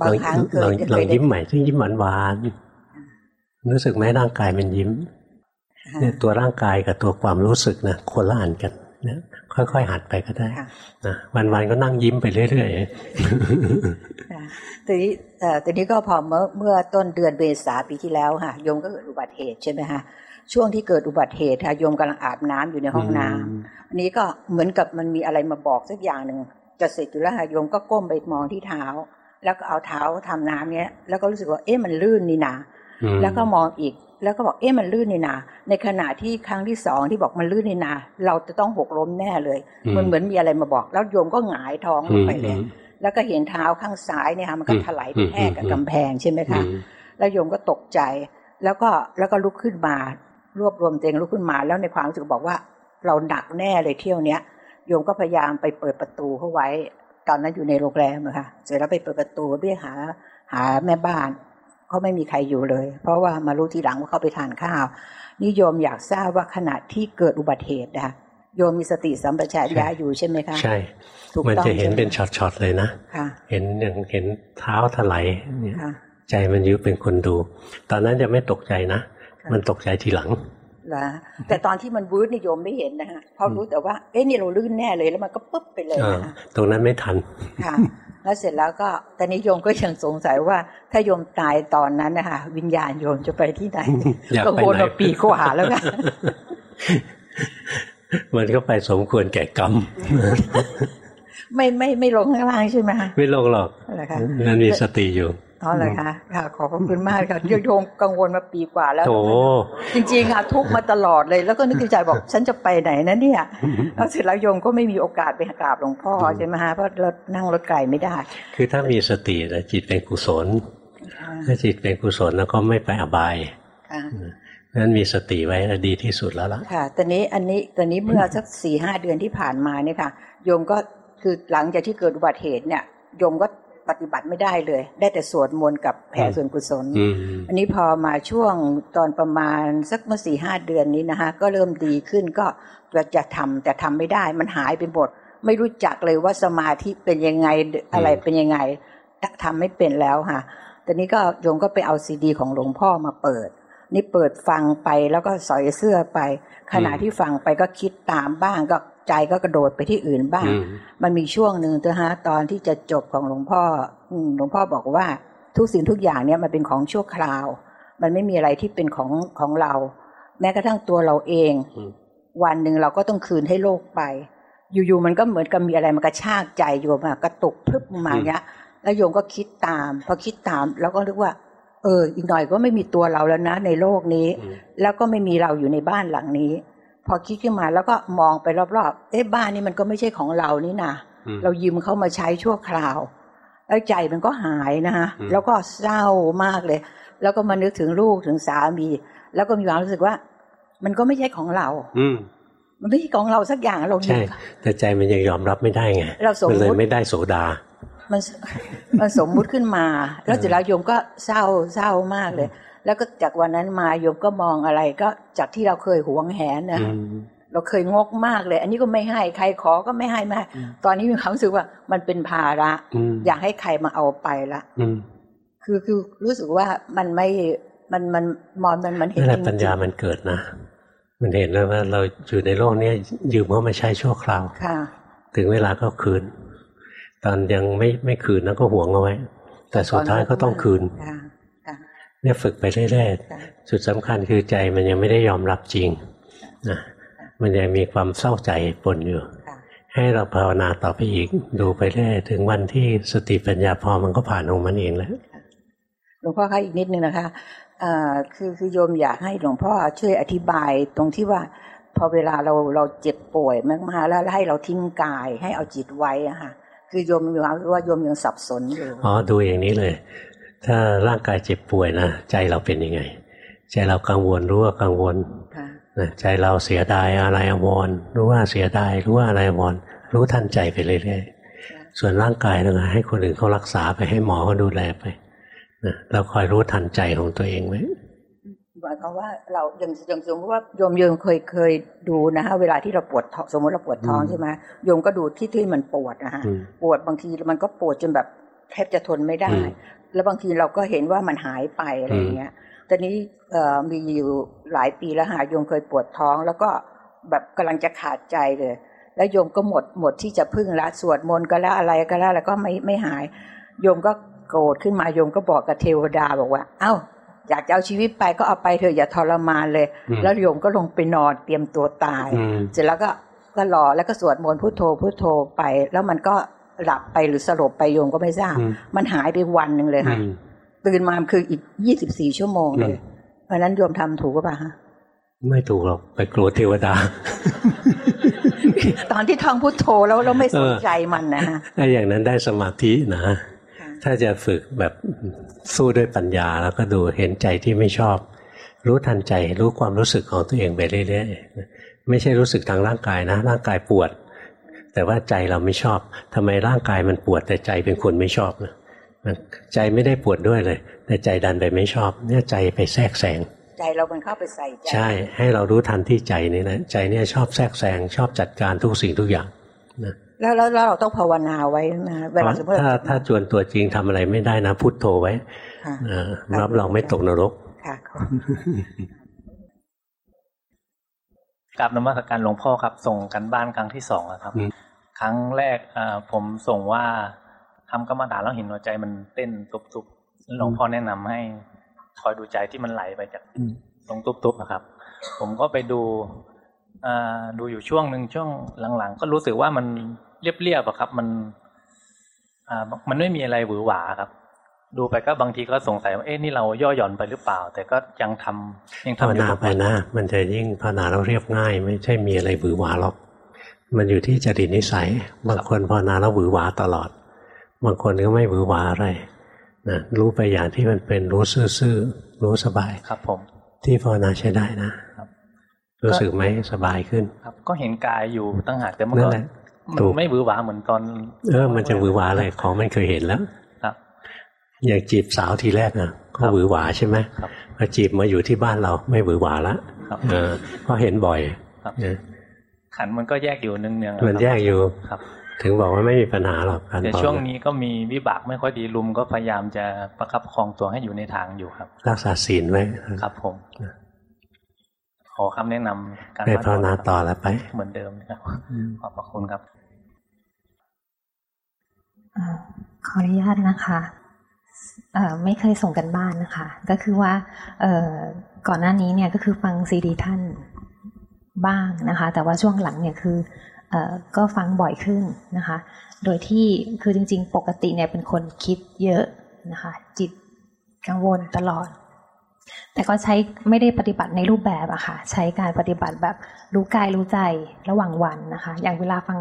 บางครั้งลองลองยิ้มใหม่ที่ยิ้มหวานหวานรู้สึกไหมร่างกายมันยิ้มเนี่ยตัวร่างกายกับตัวความรู้สึกนะคนละอันกันเนี่ยค่อยๆหัดไปก็ได้นะวันๆก็นั่งยิ้มไปเรื่อยๆทีนี้ทีนี้ก็พอเมื่อเมื่อต้นเดือนเบษาปีที่แล้วค่ะโยมก็เกิดอุบัติเหตุใช่ไหมคะ ช่วงที่เกิดอุบัติเหตุค่ะโยมกำลังอาบน้ำอยู่ในห้องน้ำอันนี้ก็เหมือนกับมันมีอะไรมาบอกสักอย่างหนึ่งจะเสร็จอยู่แล้วค่ะโยมก็ก้มไปมองที่เท้า แล้วก็เอาเท้าทำน้ำเนี้ย แล้วก็รู้สึกว่าเอ๊ะมันลื่นนี่นา แล้วก็มองอีกแล้วก็บอกเอ๊ะมันลื่นนี่นา ในขณะที่ครั้งที่สองที่บอกมันลื่นนี่นา เราจะต้องหกล้มแน่เลย มันเหมือนมีอะไรมาบอก แล้วโยมก็หงายท้องลงไปเลยแล้วก็เห็นเท้าข้างซ้ายเนี่ยค่ะมันก็ถลายไปแทกกับกำแพงใช่ไหมคะแล้วโยมก็ตกใจ แล้วก็แล้วก็ลุกขึ้นมา รวบรวมเองลุกขึ้นมา แล้วในความรู้สึกบอกว่า เราหนักแน่เลยเที่ยวเนี้ยโยมก็พยายามไปเปิดประตูเข้าไว้ ตอนนั้นอยู่ในโรงแรมอะค่ะเสร็จแล้วไปเปิดประตูเรียกหาหาแม่บ้านเขาไม่มีใครอยู่เลย เพราะว่ามารู้ทีหลังว่าเขาไปทานข้าวนิยมอยากทราบว่าขณะที่เกิดอุบัติเหตุนะโยมมีสติสัมปชัญญะอยู่ใช่ไหมคะ ใช่ มันจะเห็นเป็นช็อตๆเลยนะเห็นอย่างเห็นเท้าถลายใจมันยุบเป็นคนดู ตอนนั้นจะไม่ตกใจนะ มันตกใจทีหลังนะแต่ตอนที่มันวืดนิยมไม่เห็นนะฮะเพราะรู้แต่ว่าเอ๊ะนี่เราลื่นแน่เลยแล้วมันก็ปุ๊บไปเลยนะตรงนั้นไม่ทันค่ะแล้วเสร็จแล้วก็ตอนนี้โยมก็ยังสงสัยว่า ถ้าโยมตายตอนนั้นนะคะวิญญาณโยมจะไปที่ไหนก็โวนมาปีกว่าแล้วค่ะมันก็ไปสมควรแก่กรรมไม่ไม่ไม่ลงข้างล่างใช่ไหมคะไม่ลงหรอกนั่นมีสติอยู่ อ๋อเลยค่ะค่ะขอบคุณมากค่ะโยมกังวลมาปีกว่าแล้วจริงๆค่ะทุกมาตลอดเลย แล้วก็นึกในใจบอกฉันจะไปไหนนะเนี่ยแล้วเสร็จแล้วโยมก็ไม่มีโอกาสไปกราบหลวงพ่อใช่ไหมฮะเพราะรถนั่งรถไกลไม่ได้ คือถ้ามีสติแล้วจิตเป็นกุศลถ้าจิตเป็นกุศลแล้วก็ไม่ไปอบายนั้นมีสติไว้ดีที่สุดแล้วล่ะค่ะตอนนี้อันนี้ตอนนี้เมื่อสักสี่ห้าเดือนที่ผ่านมาเนี่ยค่ะโยมก็คือหลังจากที่เกิดอุบัติเหตุเนี่ยโยมก็ ปฏิบัติไม่ได้เลย ได้แต่สวดมนต์กับแผ่ส่วนกุศล อันนี้พอมาช่วงตอนประมาณสักเมื่อสี่ห้าเดือนนี้นะคะก็เริ่มดีขึ้นก็จะทำแต่ทำไม่ได้มันหายไปหมดไม่รู้จักเลยว่าสมาธิเป็นยังไงอะไรเป็นยังไงทำไม่เป็นแล้วค่ะตอนนี้ก็โยมก็ไปเอาซีดี ของหลวงพ่อมาเปิด นี่เปิดฟังไปแล้วก็สอยเสื้อไป ขณะที่ฟังไปก็คิดตามบ้างก็ ใจก็กระโดดไปที่อื่นบ้าง มันมีช่วงหนึ่งนะฮะตอนที่จะจบของหลวงพ่อหลวงพ่อบอกว่าทุกสิ่งทุกอย่างเนี่ยมันเป็นของชั่วคราว มันไม่มีอะไรที่เป็นของของเรา แม้กระทั่งตัวเราเอง วันหนึ่งเราก็ต้องคืนให้โลกไป อยู่ๆมันก็เหมือนกับมีอะไรมันกระชากใจโยมอะกระตุกพึบมาเนี้ยแล้วโยมก็คิดตาม พอคิดตามแล้วก็นึกว่า เออ อีกหน่อยก็ไม่มีตัวเราแล้วนะในโลกนี้ แล้วก็ไม่มีเราอยู่ในบ้านหลังนี้ พอคิดขึ้นมาแล้วก็มองไปรอบๆ เอ๊ะบ้านนี้มันก็ไม่ใช่ของเรานี่นะเรายืมเขามาใช้ชั่วคราว แล้วใจมันก็หายนะฮะแล้วก็เศร้ามากเลย แล้วก็มานึกถึงลูกถึงสามี แล้วก็มีความรู้สึกว่า มันก็ไม่ใช่ของเรา อืมันไม่ใช่ของเราสักอย่างเราใช่แต่ใจมันยังยอมรับไม่ได้ไงเราสมมติเลยไม่ได้โสดา มันมันสมมุติขึ้นมา แล้วเสร็จแล้วโยมก็เศร้าเศร้ามากเลย แล้วก็จากวันนั้นมาโยมก็มองอะไรก็จากที่เราเคยหวงแหนนะเราเคยงกมากเลย อันนี้ก็ไม่ให้ใครขอก็ไม่ให้มาตอนนี้มีความรู้สึกว่ามันเป็นภาระ อยากให้ใครมาเอาไปละคือคือรู้สึกว่ามันไม่มันมันมอนมันมันเห็นนั่นแหละปัญญามันเกิดนะ มันเห็นแล้วว่าเราอยู่ในโลกนี้ยืมเขามาใช้ชั่วคราวค่ะ ถึงเวลาก็คืน ตอนยังไม่ไม่คืนนั้นก็ห่วงเอาไว้ แต่สุดท้ายก็ต้องคืน เนี่ยฝึกไปเรื่อยๆจุดสำคัญคือใจมันยังไม่ได้ยอมรับจริงนะมันยังมีความเศร้าใจปนอยู่ ให้เราภาวนาต่อไปอีกดูไปเรื่อยถึงวันที่สติปัญญาพอมันก็ผ่านของมันเองแล้วหลวงพ่อคะอีกนิดนึงนะคะคือคือโยมอยากให้หลวงพ่อช่วยอธิบายตรงที่ว่าพอเวลาเราเราเจ็บป่วยมากๆแล้วให้เราทิ้งกายให้เอาจิตไว้อะค่ะคือโยมมีความว่าโยมยังสับสนอยู่อ๋อดูอย่างนี้เลย ถ้าร่างกายเจ็บป่วยนะใจเราเป็นยังไง ใจเรากังวลรู้ว่ากังวลใจเราเสียดายอะไรอวรรู้ว่าเสียดายรู้ว่าอะไรอวรรู้ทันใจไปเรื่อยๆส่วนร่างกายนะให้คนอื่นเขารักษาไปให้หมอเขาดูแลไปนะเราคอยรู้ทันใจของตัวเองไหมหมายความว่าเราอย่างอย่างสมมติว่าโยมโยมเคยเคยดูนะฮะเวลาที่เราปวดท้องสมมติเราปวดท้องใช่ไหมโยมก็ดูที่ที่มันปวดนะฮะปวดบางทีมันก็ปวดจนแบบแทบจะทนไม่ได้ แล้วบางทีเราก็เห็นว่ามันหายไปอะไรเงี้ยตอนนี้มีอยู่หลายปีแล้วหาโยมเคยปวดท้อง แล้วก็แบบกำลังจะขาดใจเลย แล้วโยมก็หมดหมดที่จะพึ่งละสวดมนต์ก็แล้วอะไรก็แล้วแล้วก็ไม่ไม่หาย โยมก็โกรธขึ้นมาโยมก็บอกกับเทวดาบอกว่า เอ้าอยากจะเอาชีวิตไปก็เอาไปเถอะอย่าทรมานเลย แล้วโยมก็ลงไปนอนเตรียมตัวตาย เสร็จแล้วก็ก็รอแล้วก็สวดมนต์พุทโธพุทโธไป แล้วมันก็ หลับไปหรือสลบไปโยมก็ไม่ทราบ มันหายไปวันหนึ่งเลยค่ะตื่นมาคืออีกยี่สิบสี่ชั่วโมงเลย เพราะนั้นโยมทำถูกป่ะฮะไม่ถูกหรอกไปกลัวเทวดา ตอนที่ท่องพุทโธแล้วเราไม่สนใจมันนะฮะถ้าอย่างนั้นได้สมาธินะถ้าจะฝึกแบบสู้ด้วยปัญญาแล้วก็ดูเห็นใจที่ไม่ชอบ รู้ทันใจรู้ความรู้สึกของตัวเองไปเรื่อยๆไม่ใช่รู้สึกทางร่างกายนะ ร่างกายปวด แต่ว่าใจเราไม่ชอบทำไมร่างกายมันปวดแต่ใจเป็นคนไม่ชอบนะใจไม่ได้ปวดด้วยเลย แต่ใจดันไปไม่ชอบ เนี่ยใจไปแทรกแซงใจเรามันเข้าไปใส่ใจใช่ ให้เรารู้ทันที่ใจนี่นะใจเนี่ยชอบแทรกแซงชอบจัดการทุกสิ่งทุกอย่างนะแล้วแล้วเราต้องภาวนาไว้นะเวลาสมมติถ้าถ้าจวนตัวจริงทำอะไรไม่ได้นะพุทโธไว้รับรองไม่ตกนรกค่ะกับนมัสการหลวงพ่อครับ ส่งกันบ้านครั้งที่สองครับ ครั้งแรกผมส่งว่าทำกรรมฐานแล้วเห็นหัวใจมันเต้นตุบๆหลวงพ่อแนะนำให้คอยดูใจที่มันไหลไปจากตรงตุบๆนะครับ ผมก็ไปดูดูอยู่ช่วงหนึ่งช่วงหลังๆ ก็รู้สึกว่ามันเรียบๆอะครับ มันอ่ามันไม่มีอะไรหวือหวาครับ ดูไปก็บางทีก็สงสัยว่าเอ๊ะนี่เราย่อหย่อนไปหรือเปล่า แต่ก็ยังทำยังทำอยู่ภาวนาไปนะมันจะยิ่งภาวนาเราเรียบง่าย ไม่ใช่มีอะไรหวือหวาหรอก มันอยู่ที่จริตนิสัย บางคนภาวนาแล้วหวือหวาตลอด บางคนก็ไม่หวือหวาอะไรนะรู้ไปอย่างที่มันเป็นรู้ซื่อๆรู้สบายครับ ผม ที่ภาวนาใช้ได้นะครับรู้สึกไหมสบายขึ้น ครับ ก็เห็นกายอยู่ตั้งหากแต่เมื่อก่อนมันไม่บือหวาเหมือนตอน เออ มันจะบือหวาเลยของมันเคยเห็นแล้วครับอย่างจีบสาวทีแรกอะก็บือหวาใช่ไหมพอจีบมาอยู่ที่บ้านเราไม่บือหวาละเออเพราะเห็นบ่อยครับ ขันมันก็แยกอยู่นึงเนืองมันแยกอยู่ครับ ถึงบอกว่าไม่มีปัญหาหรอกแต่ช่วงนี้ก็มีวิบากไม่ค่อยดีลุมก็พยายามจะประคับคองตัวให้อยู่ในทางอยู่ครับ รักษาศีลไว้ครับผมขอคำแนะนำการไปภาวนาต่อแล้วไป เหมือนเดิมครับขอบพระคุณครับขออนุญาตนะคะไม่เคยส่งกันบ้านนะคะ ก็คือว่าก่อนหน้านี้เนี่ยก็คือฟังซีดีท่าน บ้างนะคะ แต่ว่าช่วงหลังเนี่ยคือก็ฟังบ่อยขึ้นนะคะ โดยที่คือจริง ๆ ปกติเนี่ยเป็นคนคิดเยอะนะคะ จิตกังวลตลอด แต่ก็ใช้ไม่ได้ปฏิบัติในรูปแบบอะค่ะ ใช้การปฏิบัติแบบรู้กายรู้ใจระหว่างวันนะคะ อย่างเวลาฟัง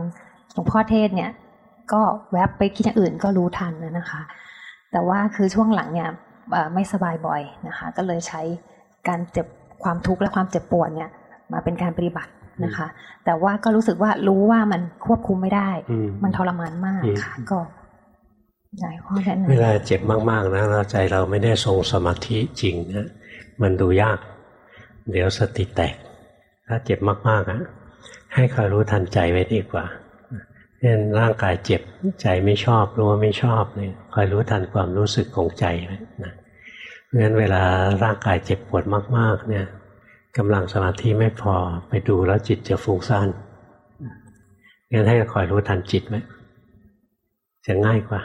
หลวงพ่อเทศเนี่ย ก็แวบไปคิดอย่างอื่นก็รู้ทันนะคะ แต่ว่าคือช่วงหลังเนี่ยไม่สบายบ่อยนะคะ ก็เลยใช้การเจ็บความทุกข์และความเจ็บปวดเนี่ย มาเป็นการปฏิบัตินะคะ แต่ว่าก็รู้สึกว่ารู้ว่ามันควบคุมไม่ได้ มันทรมานมากค่ะก็หลายข้อแนะนำเวลาเจ็บมากๆนะเราใจเราไม่ได้ทรงสมาธิจริงนะมันดูยาก เดี๋ยวสติแตก ถ้าเจ็บมากๆอะให้คอยรู้ทันใจไว้ดีกว่าเช่นร่างกายเจ็บใจไม่ชอบรู้ว่าไม่ชอบเนี่ยคอยรู้ทันความรู้สึกของใจนะเพราะฉะนั้นเวลาร่างกายเจ็บปวดมาก ๆ เนี่ย กำลังสมาธิไม่พอไปดูแล้วจิตจะฟุ้งซ่านงั้นให้คอยรู้ทันจิตไหมจะง่ายกว่า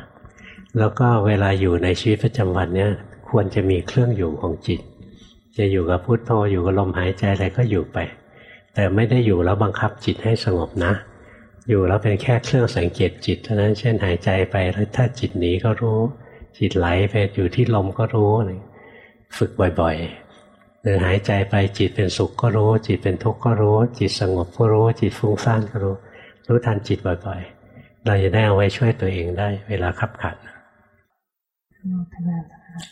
แล้วก็เวลาอยู่ในชีวิตประจำวันเนี่ยควรจะมีเครื่องอยู่ของจิต จะอยู่กับพุโทโธอยู่กับลมหายใจอะไรก็อยู่ไป แต่ไม่ได้อยู่แล้วบังคับจิตให้สงบนะ อยู่แล้วเป็นแค่เครื่องสังเกตจิตเท่านั้นเช่นหายใจไปแล้วถ้าจิตหนีก็รู้ จิตไหลไปอยู่ที่ลมก็รู้ฝึกบ่อยๆ หรือหายใจไปจิตเป็นสุขก็รู้ จิตเป็นทุกข์ก็รู้ จิตสงบก็รู้ จิตฟุ้งซ่านก็รู้ รู้ทันจิตบ่อยๆ เราจะได้เอาไว้ช่วยตัวเองได้ เวลาขับขัน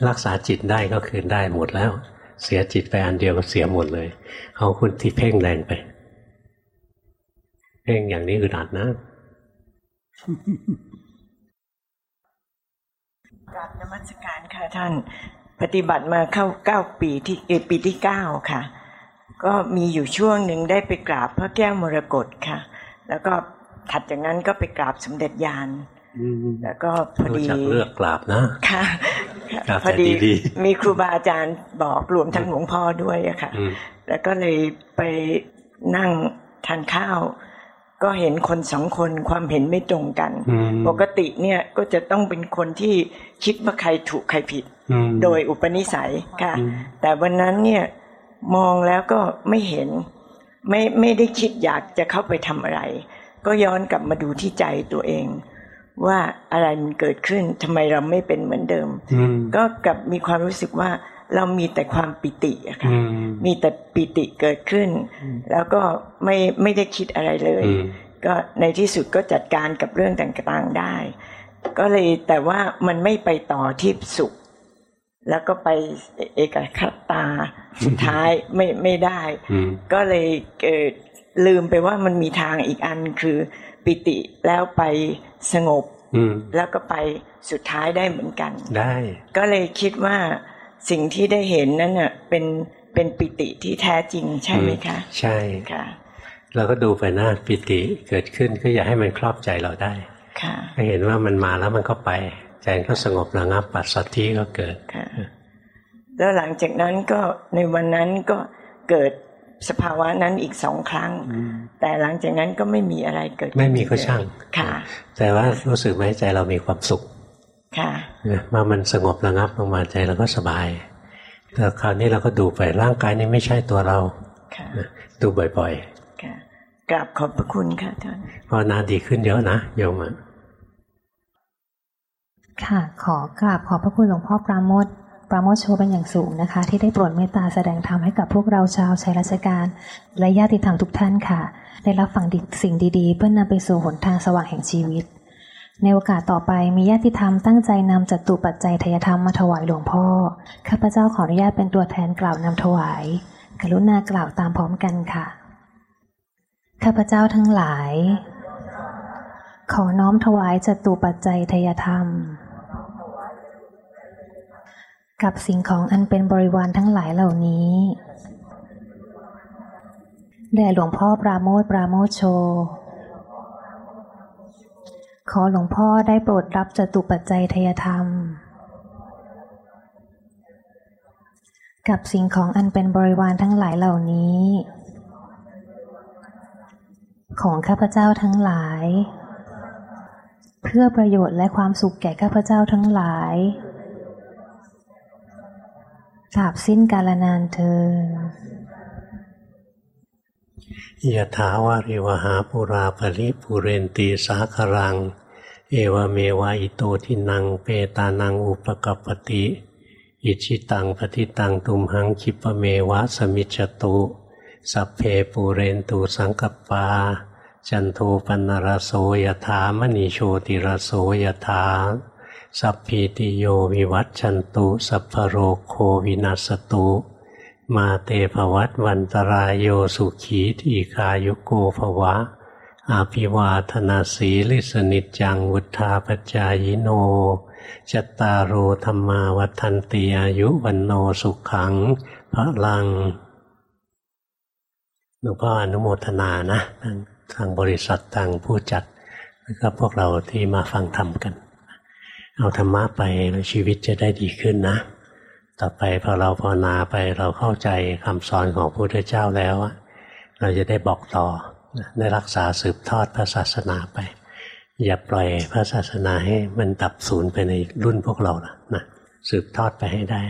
รักษาจิตได้ก็คืนได้หมดแล้ว เสียจิตไปอันเดียวก็เสียหมดเลยเอาคุณที่เพ่งแรงไป เพ่งอย่างนี้อึดอัดนะกราบนมัสการค่ะท่าน ปฏิบัติมาเข้าเก้าปีที่เอปีที่เก้าค่ะ ก็มีอยู่ช่วงหนึ่งได้ไปกราบพระแก้วมรกตค่ะ แล้วก็ถัดจากนั้นก็ไปกราบสมเด็จยานแล้วก็พอดีเลือกกราบนะค่ะพอดีมีครูบาอาจารย์บอกรวมทั้งหลวงพ่อด้วยอะค่ะ แล้วก็เลยไปนั่งทานข้าว ก็เห็นคนสองคนความเห็นไม่ตรงกัน ปกติเนี่ยก็จะต้องเป็นคนที่คิดว่าใครถูกใครผิด โดยอุปนิสัยค่ะ แต่วันนั้นเนี่ยมองแล้วก็ไม่เห็น ไม่ไม่ได้คิดอยากจะเข้าไปทำอะไร ก็ย้อนกลับมาดูที่ใจตัวเอง ว่าอะไรมันเกิดขึ้นทำไมเราไม่เป็นเหมือนเดิม ก็กลับมีความรู้สึกว่าเรามีแต่ความปิติอะค่ะมีแต่ปิติเกิดขึ้น แล้วก็ไม่ไม่ได้คิดอะไรเลย ก็ในที่สุดก็จัดการกับเรื่องต่างๆได้ ก็เลยแต่ว่ามันไม่ไปต่อที่สุข แล้วก็ไปเอกคตาสุดท้ายไม่ไม่ได้ ก็เลยเกิดลืมไปว่ามันมีทางอีกอันคือปิติแล้วไปสงบแล้วก็ไปสุดท้ายได้เหมือนกันได้ ก็เลยคิดว่าสิ่งที่ได้เห็นนั่นน่ะเป็นเป็นปิติที่แท้จริงใช่ไหมคะ ใช่ค่ะเราก็ดูไปหน้าปิติเกิดขึ้นก็อย่าให้มันครอบใจเราได้ ค่ะเห็นว่ามันมาแล้วมันก็ไป ใจก็สงบระงับปัสสัทธิก็เกิดค่ะแล้วหลังจากนั้นก็ในวันนั้นก็เกิดสภาวะนั้นอีกสองครั้ง แต่หลังจากนั้นก็ไม่มีอะไรเกิด ไม่มีก็ช่างค่ะ แต่ว่ารู้สึกไหมใจเรามีความสุข ค่ะมามันสงบระงับลงมาใจเราก็สบายแต่คราวนี้เราก็ดูไปร่างกายนี้ไม่ใช่ตัวเราดูบ่อยๆค่ะกราบขอบพระคุณค่ะท่านพอนาดีขึ้นเยอะนะโยม ค่ะ ขอกราบขอบพระคุณหลวงพ่อปราโมทปราโมทโชเป็นอย่างสูงนะคะ ที่ได้โปรดเมตตาแสดงธรรมให้กับพวกเราชาวชัยราชการ และญาติธรรมทุกท่านค่ะ ได้รับฟังสิ่งดีๆ เพื่อนำไปสู่หนทางสว่างแห่งชีวิต ในโอกาสต่อไปมีญาติธรรมตั้งใจนำจัตุปัจจัยทยธรรมมาถวายหลวงพ่อข้าพเจ้าขออนุญาตเป็นตัวแทนกล่าวนำถวาย กรุณากล่าวตามพร้อมกันค่ะข้าพเจ้าทั้งหลาย ขอน้อมถวายจัตุปัจจัยทยธรรม กับสิ่งของอันเป็นบริวารทั้งหลายเหล่านี้แด่หลวงพ่อปราโมทปราโมทโช ขอหลวงพ่อได้โปรดรับจตุปัจจัยทยธรรม กับสิ่งของอันเป็นบริวารทั้งหลายเหล่านี้ ของข้าพเจ้าทั้งหลาย เพื่อประโยชน์และความสุขแก่ข้าพเจ้าทั้งหลาย สาบสิ้นกาลนานเธอยะถาวาริวะหาปูรา ปะริปูเรนติ สาคะรัง เอวะเมวะอิโตทินนังเปตานังอุปะกัปปะติ อิจฉิตังปัตถิตังตุมหัง ขิปปะเมวะ สะมิชฌะตุ สัพเพปูเรนตุ สังกัปปา จันโทปัณณะระโส ยะถา มะณิ โชติระโส ยะถา สัพพีติโยวิวัชชันตุ สัพพะโรโควินัสสะตุ มาเตภวัตวันตรายโยสุขีทีคายุโกภวะ อาภิวาธนาสีลิสนิจังวุธาปจายโนจตารโรธรรมาวัฒนตีอายุวันโนสุขังพระลังหลวงพ่ออนุโมทนานะทางบริษัททางผู้จัด แล้วก็พวกเราที่มาฟังธรรมกัน เอาธรรมะไปแล้วชีวิตจะได้ดีขึ้นนะ ต่อไปพอเราภาวนาไปเราเข้าใจคำสอนของพระพุทธเจ้าแล้ว เราจะได้บอกต่อได้รักษาสืบทอดพระศาสนาไป อย่าปล่อยพระศาสนาให้มันดับสูญไปในรุ่นพวกเราละนะสืบทอดไปให้ได้